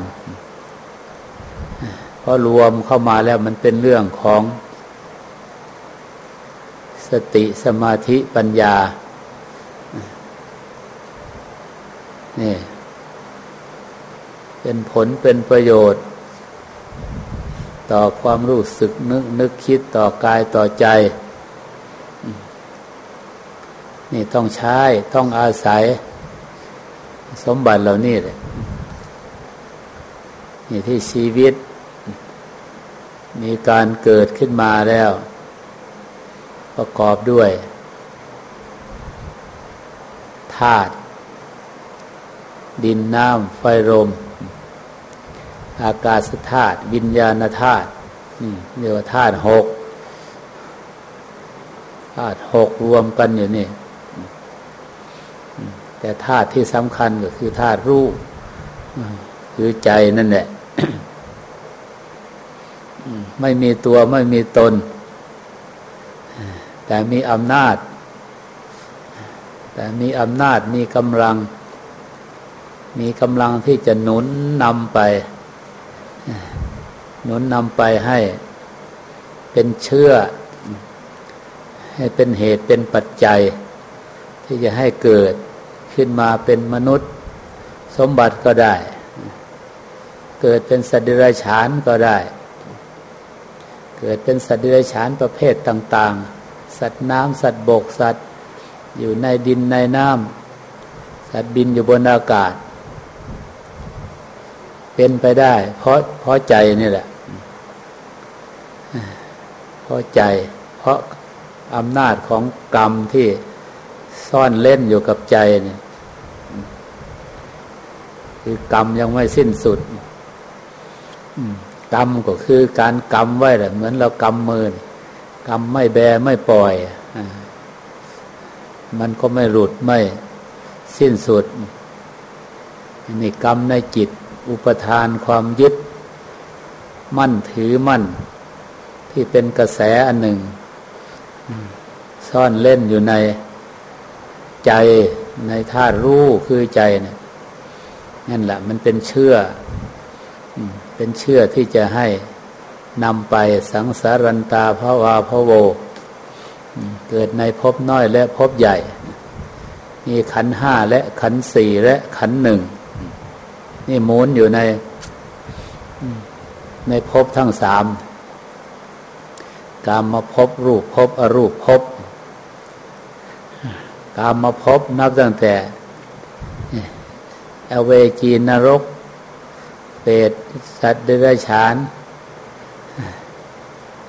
พอรวมเข้ามาแล้วมันเป็นเรื่องของสติสมาธิปัญญานี่เป็นผลเป็นประโยชน์ ต่อความรู้สึกนึกนึกคิดต่อกายต่อใจ นี่ต้องใช้ต้องอาศัย สมบัติเหล่านี้เลย นี่ที่ชีวิต มีการเกิดขึ้นมาแล้ว ประกอบด้วยธาตุดินน้ำไฟลมอากาศธาตุวิญญาณธาตุเรียกว่าธาตุหกธาตุหกรวมกันอยู่นี่ แต่ธาตุที่สำคัญก็คือธาตุรูป คือใจนั่นแหละ ไม่มีตัวไม่มีตน แต่มีอำนาจ แต่มีอำนาจมีกำลัง มีกำลังที่จะหนุนนำไป หนุนนำไปให้ เป็นเชื่อ ให้เป็นเหตุเป็นปัจจัย ที่จะให้เกิดขึ้นมาเป็นมนุษย์ สมบัติก็ได้ เกิดเป็นสัตว์เดรัจฉานก็ได้ เกิดเป็นสัตว์เดรัจฉานประเภทต่าง ๆ สัตว์น้ำสัตว์บกสัตว์อยู่ในดินในน้ำสัตว์บินอยู่บนอากาศ เป็นไปได้ เพราะเพราะใจนี่แหละเพราะใจ เพราะอำนาจของกรรมที่ซ่อนเล่นอยู่กับใจเนี่ยคือกรรมยังไม่สิ้นสุด กรรมก็คือการกรรมไว้แหละเหมือนเรากำมือกรรมไม่แบไม่ปล่อยมันก็ไม่หลุดไม่สิ้นสุดนี่กรรมในจิต อุปทานความยึด มั่นถือมั่น ที่เป็นกระแสอันหนึ่ง ซ่อนเล่นอยู่ในใจในธาตุรู้คือใจเนี่ยนั่นแหละ มันเป็นเชื่อ เป็นเชื่อที่จะให้นำไปสังสารันตาภาวาพระโว เกิดในภพน้อยและภพใหญ่มีขันห้าและขันสี่และขันหนึ่ง นี่มูนอยู่ในในภพทั้งสามกามมาพบรูปพบอรูปพบกามมาพบนับตั้งแต่เอเวจีนรก เปรตสัตว์เดรัจฉาน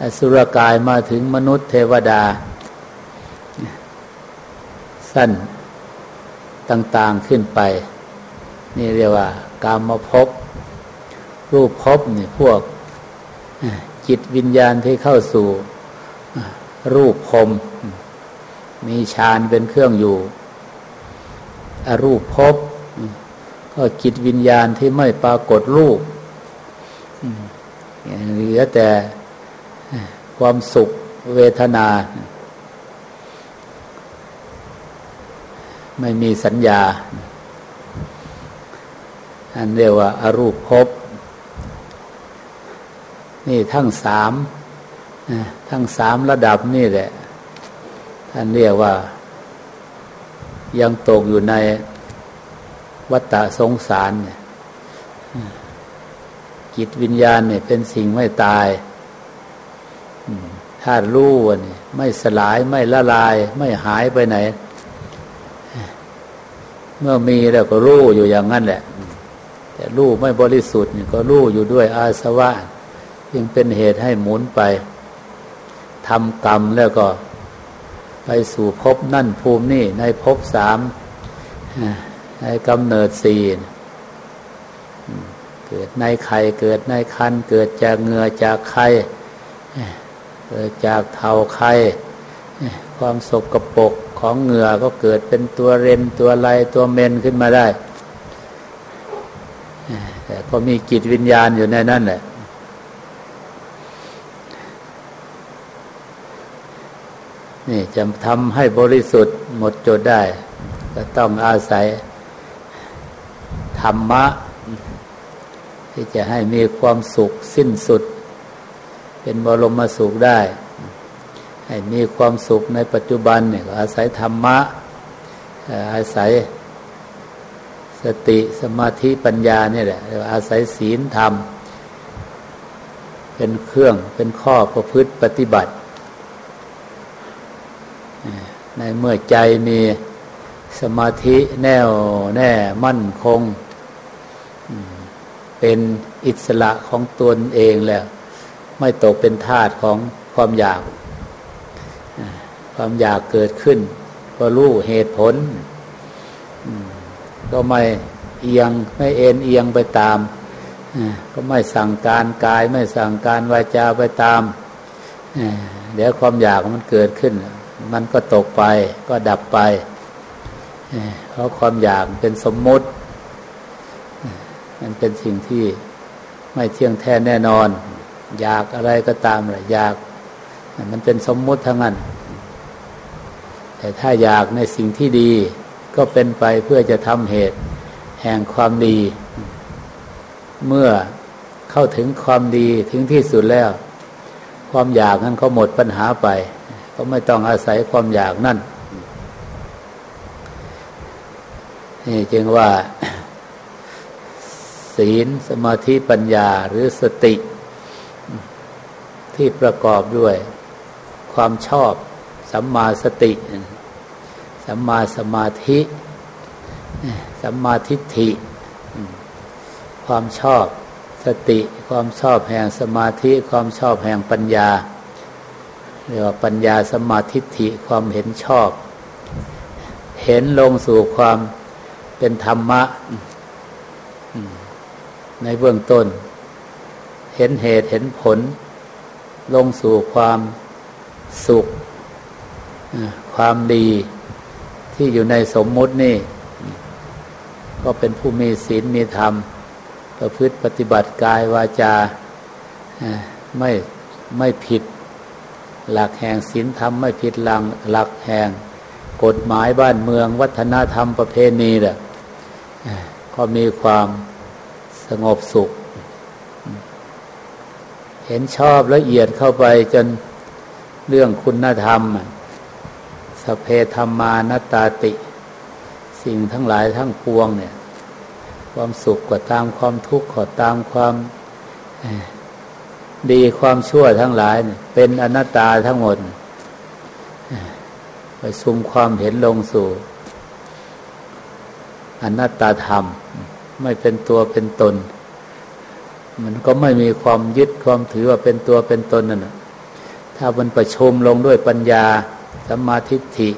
อสุรกายมาถึงมนุษย์เทวดา สั้นต่างๆขึ้นไป นี่เรียกว่า กามมาพบ รูปพบนี่พวก จิตวิญญาณที่เข้าสู่ รูปพรมมีฌานเป็นเครื่องอยู่อรูปพบ ก็จิตวิญญาณที่ไม่ปรากฏรูปเหลือแต่ความสุขเวทนา ไม่มีสัญญา อันเรียกว่าอารูปภพนี่ทั้งสามทั้งสามระดับนี่แหละ ท่านเรียกว่า ยังตกอยู่ใน วัฏฏะสงสารเนี่ยจิตวิญญาณเนี่ย เป็นสิ่งไม่ตายถ้ารู้เนี่ย ไม่สลายไม่ละลาย ไม่หายไปไหน เมื่อมีแล้วก็รู้อยู่อย่างนั้นแหละ แต่รู้ไม่บริสุทธิ์ก็รู้อยู่ด้วยอาสวะยังเป็นเหตุให้หมุนไปทำกรรมแล้วก็ ไปสู่ภพนั่นภูมินี่ในภพสาม ในกำเนิดสี่เกิดในไข่เกิดในคันเกิดจากเหงื่อจากไข่เกิดจากเท่าไข่ความสกรปรกของเหงื่อก็เกิดเป็นตัวเรนตัวไรตัวเมนขึ้นมาได้ แต่ก็มีจิตวิญญาณอยู่ในนั้นแหละนี่จะทำให้บริสุทธิ์หมดจดได้ ก็ต้องอาศัย ธรรมะ ที่จะให้มีความสุขสิ้นสุด เป็นบรมสุขได้ ให้มีความสุขในปัจจุบันเนี่ยอาศัยธรรมะ อาศัยสติสมาธิปัญญาเนี่ยแหละอาศัยศีลธรรม เป็นเครื่องเป็นข้อประพฤติปฏิบัติ ในเมื่อใจมีสมาธิแน่วแน่มั่นคง เป็นอิสระของตนเองแล้ว ไม่ตกเป็นทาสของความอยาก ความอยากเกิดขึ้น ก็รู้เหตุผล ก็ไม่เอียงไม่เอ็นเอียงไปตาม ก็ไม่สั่งการกาย ไม่สั่งการวาจาไปตาม เดี๋ยวความอยากมันเกิดขึ้น มันก็ตกไปก็ดับไป เพราะความอยากเป็นสมมติ มันเป็นสิ่งที่ไม่เที่ยงแท้แน่นอน อยากอะไรก็ตามเลยอยาก มันเป็นสมมุติทั้งนั้น แต่ถ้าอยากในสิ่งที่ดี ก็เป็นไปเพื่อจะทำเหตุ แห่งความดี เมื่อเข้าถึงความดีถึงที่สุดแล้ว ความอยากนั้นก็หมดปัญหาไป ก็ไม่ต้องอาศัยความอยากนั่นนี่จึงว่า ศีล สมาธิปัญญาหรือสติ ที่ประกอบด้วย ความชอบ สัมมาสติ สัมมาสมาธิ สัมมาทิฏฐิ ความชอบสติ ความชอบแห่งสมาธิ ความชอบแห่งปัญญาเรียกว่าปัญญาสมาธิฐิความเห็นชอบ เห็นลงสู่ความเป็นธรรมะ ในเบื้องต้น เห็นเหตุเห็นผล ลงสู่ความสุข ความดีที่อยู่ในสมมุตินี่ ก็เป็นผู้มีศีลมีธรรม ประพฤติปฏิบัติกายวาจาไม่ไม่ผิด หลักแห่งศีลธรรมไม่ผิดหลังหลักแห่งกฎหมายบ้านเมืองวัฒนธรรมประเพณีแหละก็มีความ งบสุข เห็นชอบละเอียดเข้าไปจนเรื่องคุณธรรม สเพธรรมานตาติ สิ่งทั้งหลายทั้งปวงเนี่ย ความสุขก็ตามความทุกข์ก็ตามความดีความชั่วทั้งหลายเยเป็นอนัตตาทั้งหมดไปซุมความเห็นลงสู่อนัตตาธรรม ไม่เป็นตัวเป็นตน มันก็ไม่มีความยึดความถือว่าเป็นตัวเป็นตนนั่นถ้ามันประชุมลงด้วยปัญญาสัมมาทิฏฐิ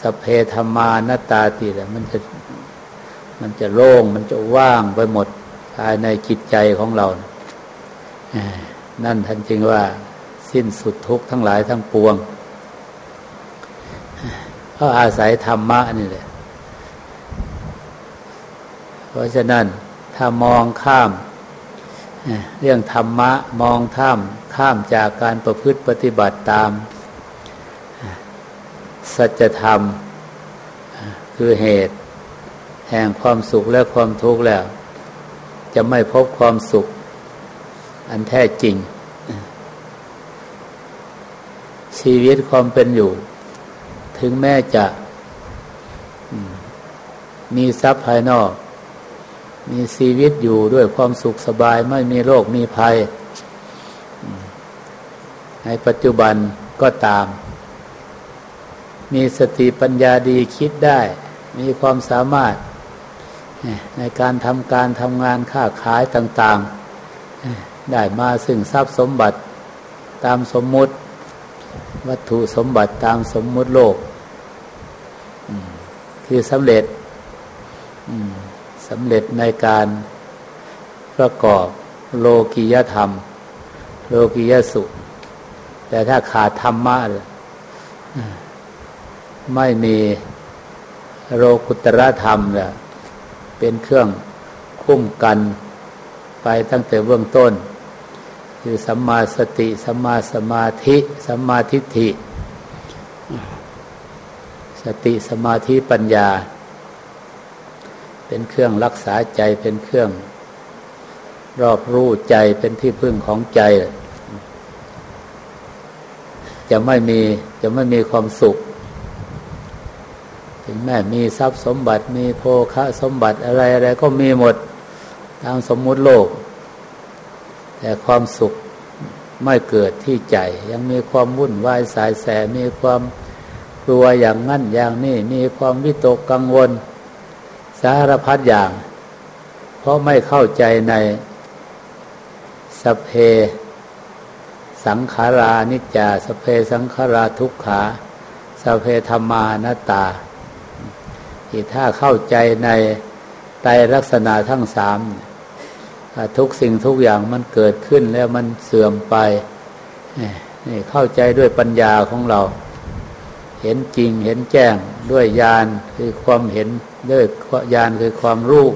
สเพธมานาตาติแหละมันจะมันจะโล่ง มันจะว่างไปหมดภายในจิตใจของเรา นั่นท่านจึงว่า สิ้นสุดทุกข์ทั้งหลายทั้งปวงเพราะอาศัยธรรมะนี่แหละ เพราะฉะนั้นถ้ามองข้ามเรื่องธรรมะมองข้ามข้ามจากการประพฤติปฏิบัติตาม สัจธรรมคือเหตุ แห่งความสุขและความทุกข์แล้ว จะไม่พบความสุข อันแท้จริง ชีวิตความเป็นอยู่ ถึงแม้จะมีทรัพย์ภายนอก มีชีวิตอยู่ด้วยความสุขสบายไม่มีโรคมีภัย ในปัจจุบันก็ตาม มีสติปัญญาดีคิดได้ มีความสามารถ ในการทำการทำงานค้าขายต่างๆ ได้มาซึ่งทรัพย์สมบัติตามสมมุติ วัตถุสมบัติตามสมมุติโลก คือสำเร็จ สำเร็จในการประกอบโลกิยธรรม โลกิยสุข แต่ถ้าขาดธรรมะไม่มีโลกุตระธรรมเนี่ยเป็นเครื่องคุ้มกันไปตั้งแต่เบื้องต้น คือสัมมาสติสัมมาสมาธิสัมมาทิฏฐิ สติสมาธิปัญญา เป็นเครื่องรักษาใจเป็นเครื่อง รอบรู้ใจเป็นที่พึ่งของใจ จะไม่มีจะไม่มีความสุข ถึงแม้มีทรัพย์สมบัติมีโภคะสมบัติอะไรอะไรก็มีหมดทางสมมุติโลก แต่ความสุขไม่เกิดที่ใจ ยังมีความวุ่นวายสายแสมีความกลัวอย่างนั้นอย่างนี้มีความวิตกกังวล สารพัดอย่าง เพราะไม่เข้าใจในสเพ สังขารานิจจา สเพสังขาราทุกขา สเพธรรมานตา ที่ถ้าเข้าใจในไตรลักษณะทั้งสามทุกสิ่งทุกอย่างมันเกิดขึ้นแล้วมันเสื่อมไปนี่เข้าใจด้วยปัญญาของเรา เห็นจริงเห็นแจ้งด้วยญาณคือความเห็น ด้วยญาณคือความรู้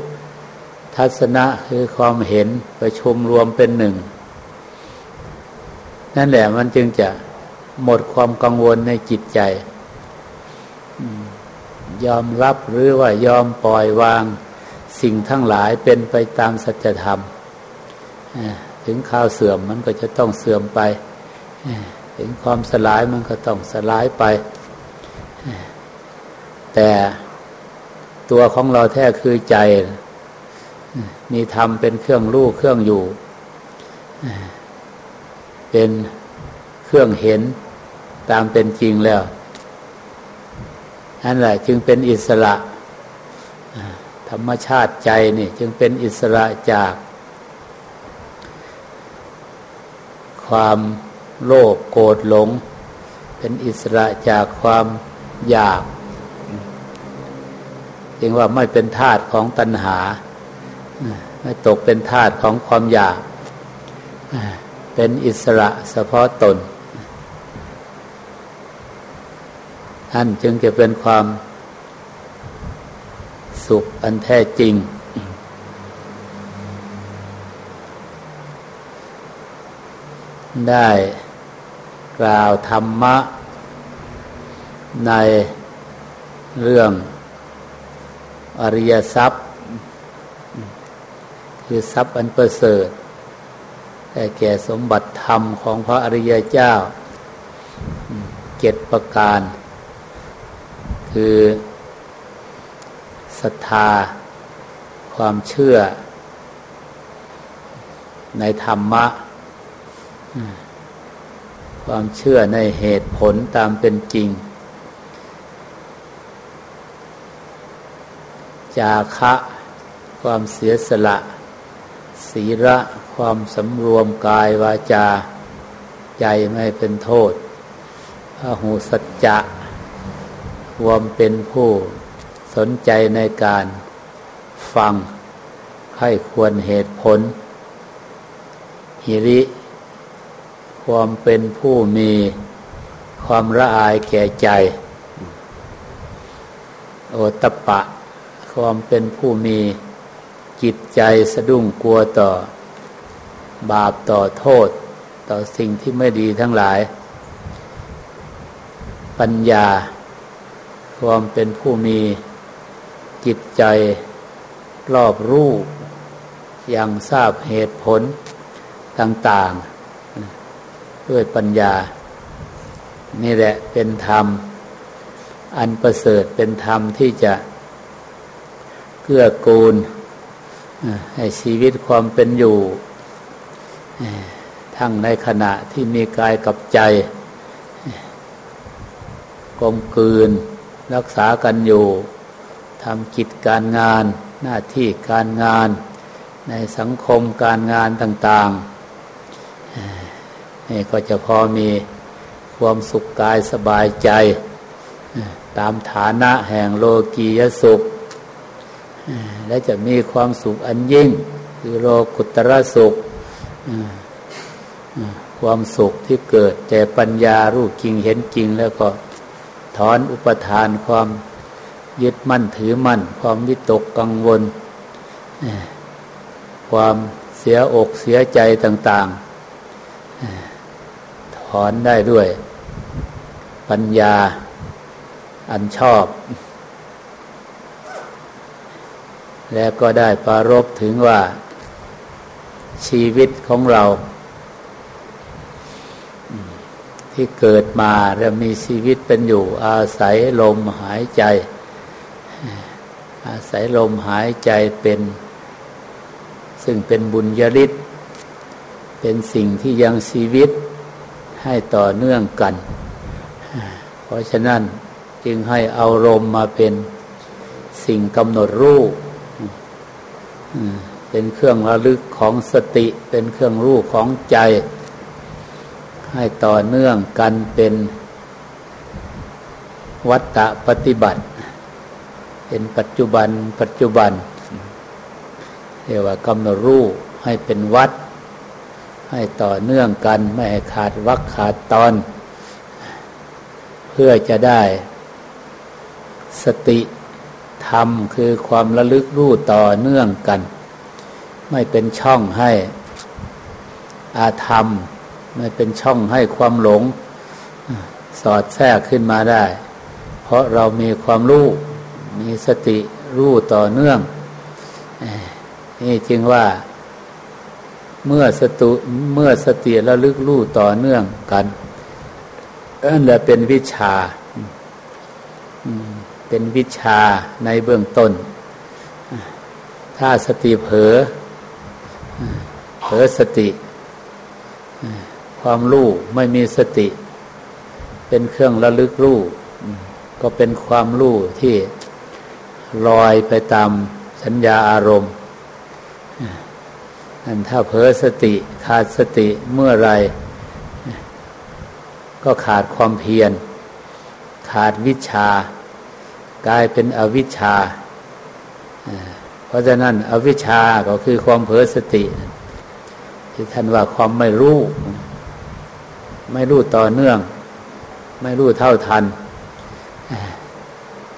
ทัศนะคือความเห็นประชุมรวมเป็นหนึ่ง นั่นแหละมันจึงจะหมดความกังวลในจิตใจ ยอมรับหรือว่ายอมปล่อยวางสิ่งทั้งหลายเป็นไปตามสัจธรรม ถึงข้าวเสื่อมมันก็จะต้องเสื่อมไป ถึงความสลายมันก็ต้องสลายไป แต่ ตัวของเราแท้คือใจ มีธรรมเป็นเครื่องรู้เครื่องอยู่ เป็นเครื่องเห็นตามเป็นจริงแล้วนั่นแหละจึงเป็นอิสระธรรมชาติใจนี่จึงเป็นอิสระจาก ความโลภโกรธหลง เป็นอิสระจากความอยาก จึงว่าไม่เป็นธาตุของตัณหา ไม่ตกเป็นทาสของความอยาก เป็นอิสระเฉพาะตน ท่านจึงจะเป็นความสุขอันแท้จริง ได้กล่าวธรรมะในเรื่อง อริยทรัพย์ คือทรัพย์อันประเสริฐแต่แก่สมบัติธรรมของพระอริยเจ้าเจ็ดประการ คือศรัทธา ความเชื่อ ในธรรมะ ความเชื่อในเหตุผลตามเป็นจริง จาคะ ความเสียสละ ศีระความสำรวมกายวาจา ใจไม่เป็นโทษพระหูสัจจะความเป็นผู้สนใจในการฟังให้ควรเหตุผล หิริ ความเป็นผู้มีความละอายแก่ใจ โอตปะ ความเป็นผู้มีจิตใจสะดุ้งกลัวต่อ บาปต่อโทษ ต่อสิ่งที่ไม่ดีทั้งหลาย ปัญญา ความเป็นผู้มีจิตใจรอบรู้ยังทราบเหตุผลต่าง ๆ ด้วยปัญญา นี่แหละเป็นธรรม อันประเสริฐเป็นธรรมที่จะ เกื้อกูลให้ชีวิตความเป็นอยู่ ทั้งในขณะที่มีกายกับใจกลมกลืนรักษากันอยู่ทำกิจการงาน หน้าที่การงาน ในสังคมการงานต่างๆนี่ก็จะพอมีความสุขกายสบายใจ ตามฐานะแห่งโลกียสุข และจะมีความสุขอันยิ่ง คือโลกุตระสุข ความสุขที่เกิดแต่ปัญญารู้จริงเห็นจริง แล้วก็ถอนอุปทานความยึดมั่นถือมั่น ความวิตกกังวล ความเสียอกเสียใจต่าง ๆ ถอนได้ด้วย ปัญญาอันชอบ และก็ได้ปารบถึงว่า ชีวิตของเรา ที่เกิดมาและมีชีวิตเป็นอยู่ อาศัยลมหายใจ อาศัยลมหายใจเป็น ซึ่งเป็นบุญญาฤทธิ์เป็นสิ่งที่ยังชีวิตให้ต่อเนื่องกัน เพราะฉะนั้นจึงให้เอาลมมาเป็นสิ่งกำหนดรูป เป็นเครื่องระลึกของสติ เป็นเครื่องรู้ของใจ ให้ต่อเนื่องกันเป็นวัตตะปฏิบัติ เป็นปัจจุบันปัจจุบันเรียกว่ากำหนดรูปให้เป็นวัด ให้ต่อเนื่องกันไม่ให้ขาดวักขาดตอน เพื่อจะได้สติ ธรรมคือความระลึกรู้ต่อเนื่องกัน ไม่เป็นช่องให้อาธรรม ไม่เป็นช่องให้ความหลง สอดแทรกขึ้นมาได้ เพราะเรามีความรู้มีสติรู้ต่อเนื่องนี่จึงว่า เมื่อสตุเมื่อสติระลึกรู้ต่อเนื่องกันนั่นแหละเป็นวิชา เป็นวิชาในเบื้องต้น ถ้าสติเผลอเผลอสติ ความรู้ไม่มีสติ เป็นเครื่องระลึกรู้ก็เป็นความรู้ที่ลอยไปตามสัญญาอารมณ์อันถ้าเผลอสติขาดสติเมื่อไร ก็ขาดความเพียร ขาดวิชา กลายเป็นอวิชชา เพราะฉะนั้นอวิชชาก็คือความเผลอสติ ที่ท่านว่าความไม่รู้ ไม่รู้ต่อเนื่อง ไม่รู้เท่าทัน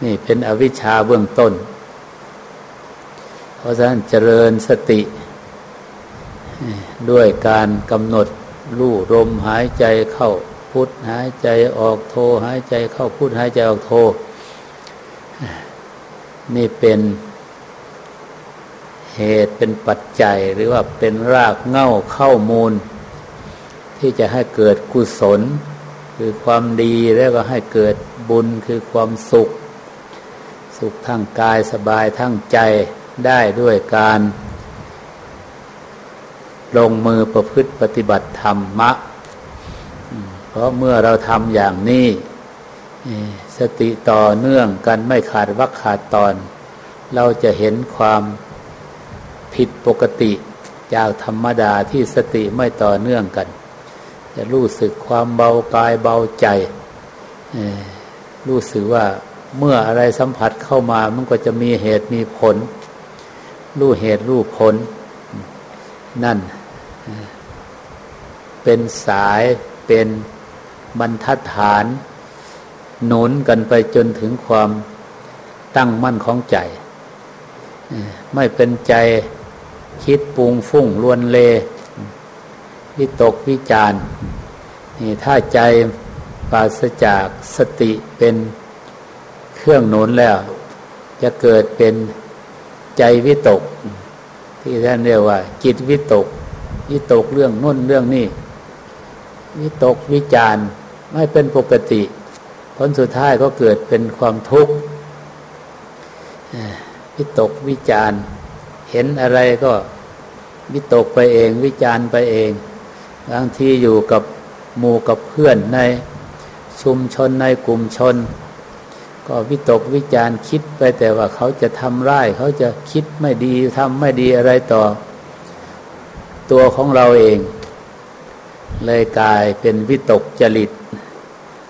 นี่เป็นอวิชชาเบื้องต้น เพราะฉะนั้นเจริญสติ ด้วยการกำหนดรู้ลมหายใจเข้าพุทหายใจออกโทหายใจเข้าพุทหายใจออกโท นี่เป็นเหตุเป็นปัจจัยหรือว่าเป็นรากเง่าเข้ามูล ที่จะให้เกิดกุศล คือความดีแล้วก็ให้เกิดบุญคือความสุข สุขทั้งกายสบายทั้งใจได้ด้วยการ ลงมือประพฤติปฏิบัติธรรมะ เพราะเมื่อเราทำอย่างนี้ สติต่อเนื่องกันไม่ขาดวักขาดตอน เราจะเห็นความผิดปกติจากธรรมดาที่สติไม่ต่อเนื่องกัน จะรู้สึกความเบากายเบาใจรู้สึกว่าเมื่ออะไรสัมผัสเข้ามามันก็จะมีเหตุมีผล รู้เหตุรู้ผล นั่น เป็นสายเป็นบรรทัดฐาน หนุนกันไปจนถึงความตั้งมั่นของใจ ไม่เป็นใจคิดปุงฟุ้งลวนเลวิตกวิจารนี่ถ้าใจปราศจากสติเป็นเครื่องหนุนแล้ว จะเกิดเป็นใจวิตก ที่ท่านเรียกว่า จิตวิตก วิตกเรื่องนุ่นเรื่องนี้วิตกวิจารไม่เป็นปกติ ลสุดท้ายก็เกิดเป็นความทุกข์วิตกวิจารเห็นอะไรก็วิตกไปเอง วิจารไปเองบางทีอยู่กับหมู่กับเพื่อนในชุมชนในกลุ่มชน ก็วิตกวิจารคิดไปแต่ว่าเขาจะทำร้ายเขาจะคิดไม่ดีทำไม่ดีอะไรต่อ ตัวของเราเอง เลยกลายเป็นวิตกจริต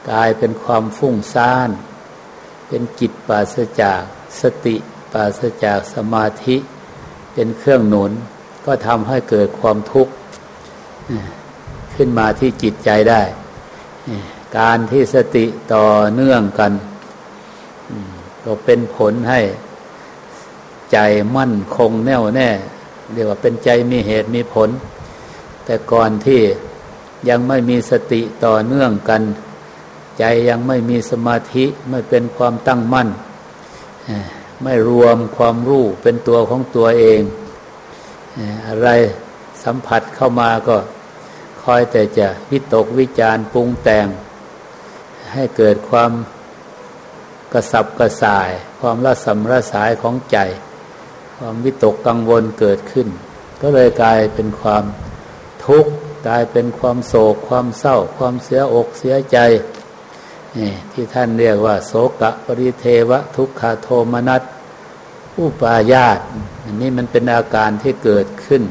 กลายเป็นความฟุ้งซ่าน เป็นจิตปราศจากสติปราศจากสมาธิ เป็นเครื่องหนุน ก็ทำให้เกิดความทุกข์ขึ้นมาที่จิตใจได้ การที่สติต่อเนื่องกันก็เป็นผลให้ใจมั่นคงแน่วแน่ เรียกว่าเป็นใจมีเหตุมีผล แต่ก่อนที่ยังไม่มีสติต่อเนื่องกัน ใจยังไม่มีสมาธิไม่เป็นความตั้งมั่น ไม่รวมความรู้เป็นตัวของตัวเอง อะไรสัมผัสเข้ามาก็คอยแต่จะวิตกวิจารปรุงแต่ง ให้เกิดความกระสับกระส่าย ความละสำระสายของใจ ความวิตกกังวลเกิดขึ้น ก็เลยกลายเป็นความทุกข์กลายเป็นความโศกความเศร้า ความเสียอกเสียใจ ที่ท่านเรียกว่า โสกะปริเทวะ ทุกขาโทมนัสอุปายาตอันนี้มันเป็นอาการที่เกิดขึ้น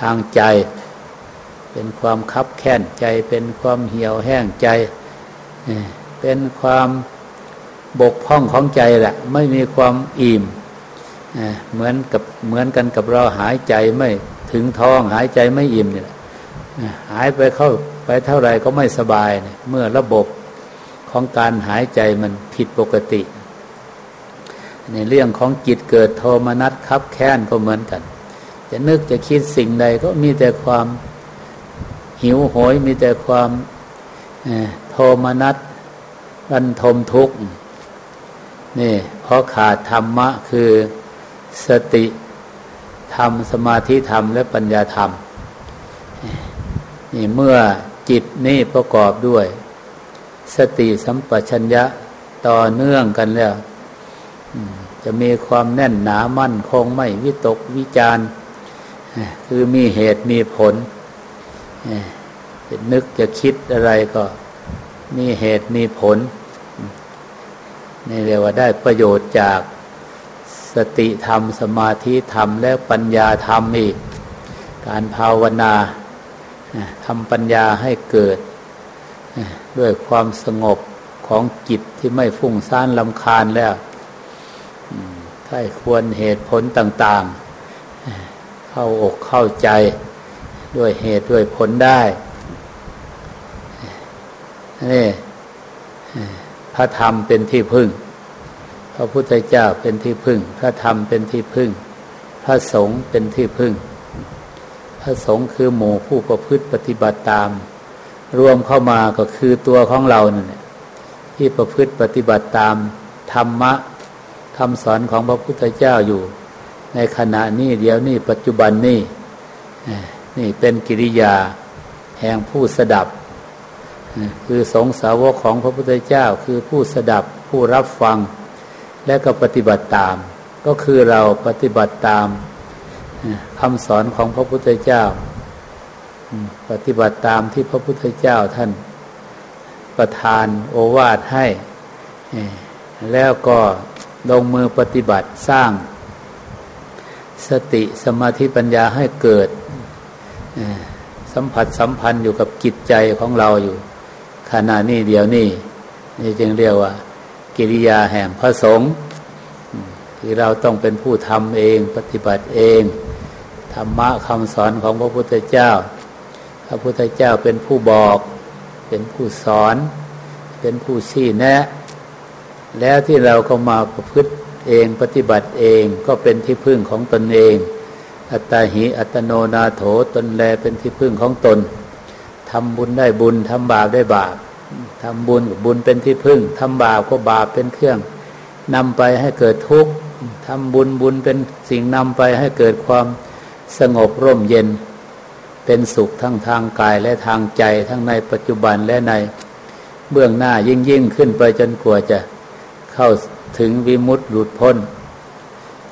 ทางใจ เป็นความคับแค้นใจ เป็นความเหี่ยวแห้งใจ เป็นความบกพร่องของใจแหละ ไม่มีความอิ่มเหมือนกับเหมือนกันกับเราหายใจไม่ถึงท้องหายใจไม่อิ่มเนี่ยหายไปเข้าไปเท่าไรก็ไม่สบาย เมื่อระบบ ของการหายใจมันผิดปกติ ในเรื่องของจิตเกิดโทมนัสคับแค้นก็เหมือนกัน จะนึกจะคิดสิ่งใดก็มีแต่ความหิวโหยมีแต่ความโทมนัสรันทมทุกข์นี่เพราะขาดธรรมะคือสติธรรมสมาธิธรรมและปัญญาธรรมนี่เมื่อจิตนี่ประกอบด้วย สติสัมปชัญญะต่อเนื่องกันแล้วจะมีความแน่นหนามั่นคงไม่วิตกวิจารคือมีเหตุมีผลจะนึกจะคิดอะไรก็มีเหตุมีผล นี่เรียกว่าได้ประโยชน์จากสติธรรม สมาธิธรรม และปัญญาธรรมอีก การภาวนาทำปัญญาให้เกิด ด้วยความสงบของจิตที่ไม่ฟุ้งซ่านลำคาญแล้วใครควรเหตุผลต่าง ๆ เข้าอกเข้าใจด้วยเหตุด้วยผลได้นี่พระธรรมเป็นที่พึ่ง พระพุทธเจ้าเป็นที่พึ่ง พระธรรมเป็นที่พึ่ง พระสงฆ์เป็นที่พึ่ง พระสงฆ์คือหมู่ผู้ประพฤติปฏิบัติตาม รวมเข้ามาก็คือตัวของเราเนี่ยที่ประพฤติปฏิบัติตามธรรมะคำสอนของพระพุทธเจ้าอยู่ ในขณะนี้เดี๋ยวนี้ปัจจุบันนี้นี่เป็นกิริยาแห่งผู้สดับ คือสงสาวกของพระพุทธเจ้าคือผู้สดับผู้รับฟัง และก็ปฏิบัติตาม ก็คือเราปฏิบัติตามคำสอนของพระพุทธเจ้า ปฏิบัติตามที่พระพุทธเจ้าท่านประทานโอวาทให้แล้วก็ลงมือปฏิบัติสร้าง สติสมาธิปัญญาให้เกิด สัมผัสสัมพันธ์อยู่กับจิตใจของเราอยู่ ขณะนี้เดียวนี้นี่จึงเรียกว่า กิริยาแห่งพระสงฆ์ที่เราต้องเป็นผู้ทำเองปฏิบัติเอง ธรรมะคำสอนของพระพุทธเจ้า ระพุทธเจ้าเป็นผู้บอก เป็นผู้สอน เป็นผู้ชี้แนะ แล้วที่เราก็มาประพฤติเองปฏิบัติเองก็เป็นที่พึ่งของตนเอง อัตตาหิอัตโนนาโถตนแลเป็นที่พึ่งของตนทำบุญได้บุญทำบาปได้บาปทำบุญบุญเป็นที่พึ่งทำบาปก็บาปเป็นเครื่องนำไปให้เกิดทุกข์ทำบุญบุญเป็นสิ่งนำไปให้เกิดความสงบร่มเย็น เป็นสุขทั้งทางกายและทางใจทั้งในปัจจุบันและในเบื้องหน้ายิ่งยิ่งขึ้นไปจนกว่าจะเข้าถึงวิมุตติหลุดพ้น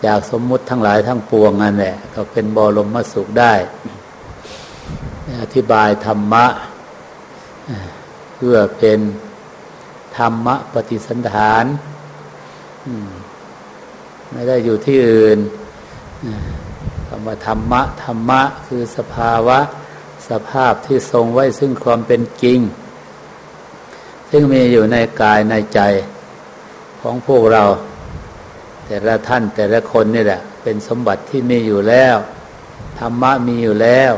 จากสมมุติทั้งหลายทั้งปวงนั่นแหละก็เป็นบรมสุขได้ อธิบายธรรมะ เพื่อเป็นธรรมะปฏิสันฐาน ไม่ได้อยู่ที่อื่น คำว่าธรรมะ ธรรมะ คือสภาวะ สภาพที่ทรงไว้ซึ่งความเป็นจริง ซึ่งมีอยู่ในกายในใจของพวกเรา แต่ละท่านแต่ละคนนี่แหละ เป็นสมบัติที่มีอยู่แล้ว ธรรมะมีอยู่แล้ว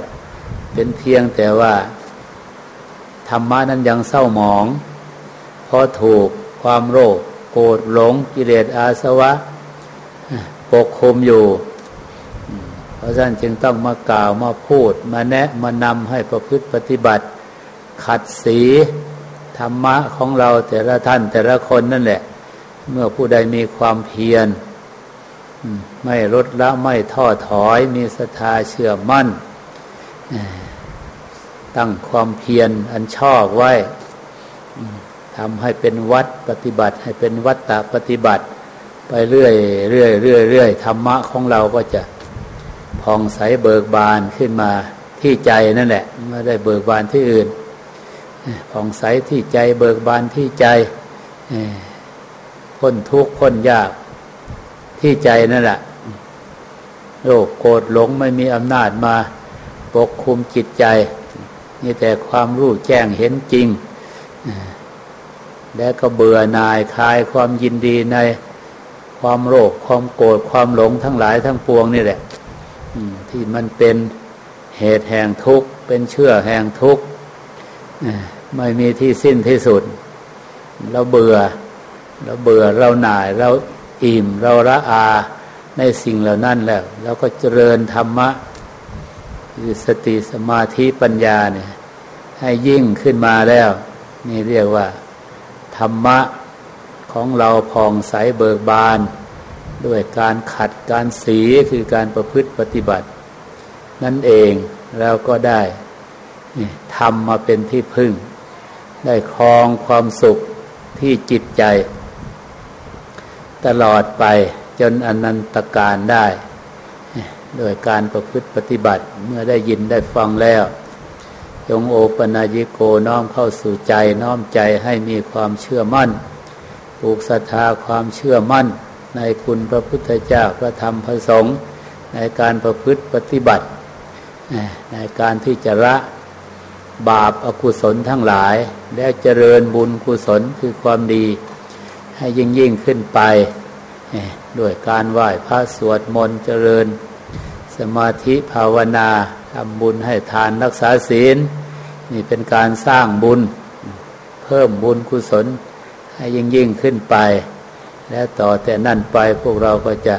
เป็นเพียงแต่ว่าธรรมะนั้นยังเศร้าหมอง เพราะถูกความโรคโกรธหลงกิเลสอาสวะ ปกคลุมอยู่ เพราะฉะนั้นจึงต้องมากล่าวมาพูด มาแนะมานำให้ประพฤติปฏิบัติ ขัดสีธรรมะของเราแต่ละท่านแต่ละคนนั่นแหละ เมื่อผู้ใดมีความเพียรไม่ลดละไม่ท้อถอย มีศรัทธาเชื่อมั่น ตั้งความเพียรอันชอบไว้ทำให้เป็นวัดปฏิบัติ ให้เป็นวัตตะปฏิบัติ ไปเรื่อยเรื่อยเรื่อยเรื่อยธรรมะของเราก็จะ ผ่องใสเบิกบานขึ้นมาที่ใจนั่นแหละไม่ได้เบิกบานที่อื่นผ่องใสที่ใจเบิกบานที่ใจพ้นทุกข์พ้นยากที่ใจนั่นแหละโลกโกรธหลงไม่มีอำนาจมาปกคุมจิตใจนี่แต่ความรู้แจ้งเห็นจริง และก็เบื่อหน่ายคลายความยินดีในความโลภความโกรธความหลงทั้งหลายทั้งปวงนี่แหละ ที่มันเป็นเหตุแห่งทุกข์ เป็นเชื่อแห่งทุกข์ไม่มีที่สิ้นที่สุด เราเบื่อ เราเบื่อเราหน่าย เราอิ่ม เราละอาในสิ่งเหล่านั้นแล้วเราก็เจริญธรรมะคือสติสมาธิปัญญาเนี่ย ให้ยิ่งขึ้นมาแล้ว นี่เรียกว่า ธรรมะของเราผ่องใสเบิกบาน ด้วยการขัดการสีคือการประพฤติปฏิบัติ นั่นเองแล้วก็ได้ทำมาเป็นที่พึ่ง ได้ครองความสุขที่จิตใจ ตลอดไปจนอนันตการได้โดยการประพฤติปฏิบัติเมื่อได้ยินได้ฟังแล้ว จงโอปนายิโกน้อมเข้าสู่ใจน้อมใจให้มีความเชื่อมั่นปลูกศรัทธาความเชื่อมั่น ในคุณพระพุทธเจ้าพระธรรมพระสงฆ์ในการประพฤติปฏิบัติ ในการที่จะละบาปอากุศลทั้งหลาย และเจริญบุญกุศลคือความดี ให้ยิ่งยิ่งขึ้นไปด้วยการไหว้พระสวดมนต์เจริญ สมาธิภาวนาทำบุญให้ทานรักษาศีล นี่เป็นการสร้างบุญ เพิ่มบุญกุศลให้ยิ่งยิ่งขึ้นไป และต่อแต่นั่นไปพวกเราก็จะ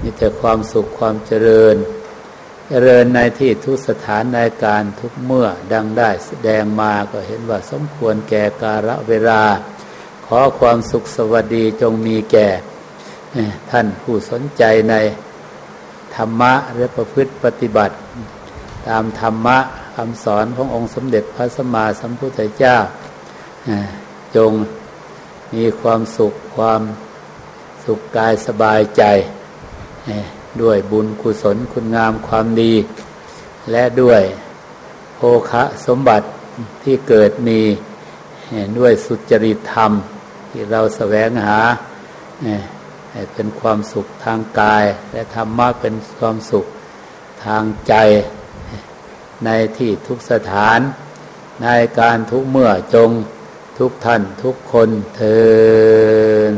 มีแต่ความสุขความเจริญ เจริญในที่ทุกสถานในการทุกเมื่อดังได้แสดงมาก็เห็นว่าสมควรแก่กาลเวลา ขอความสุขสวัสดีจงมีแก่ ท่านผู้สนใจในธรรมะและประพฤติปฏิบัติ ตามธรรมะคำสอนขององค์สมเด็จพระสัมมาสัมพุทธเจ้าจงมีความสุขความ สุขกายสบายใจ ด้วยบุญกุศลคุณงามความดี และด้วยโภคะสมบัติที่เกิดมีด้วยสุจริตธรรม ที่เราแสวงหาเป็นความสุขทางกาย และธรรมะเป็นความสุขทางใจในที่ทุกสถาน ในการทุกเมื่อจงทุกท่านทุกคนเทิน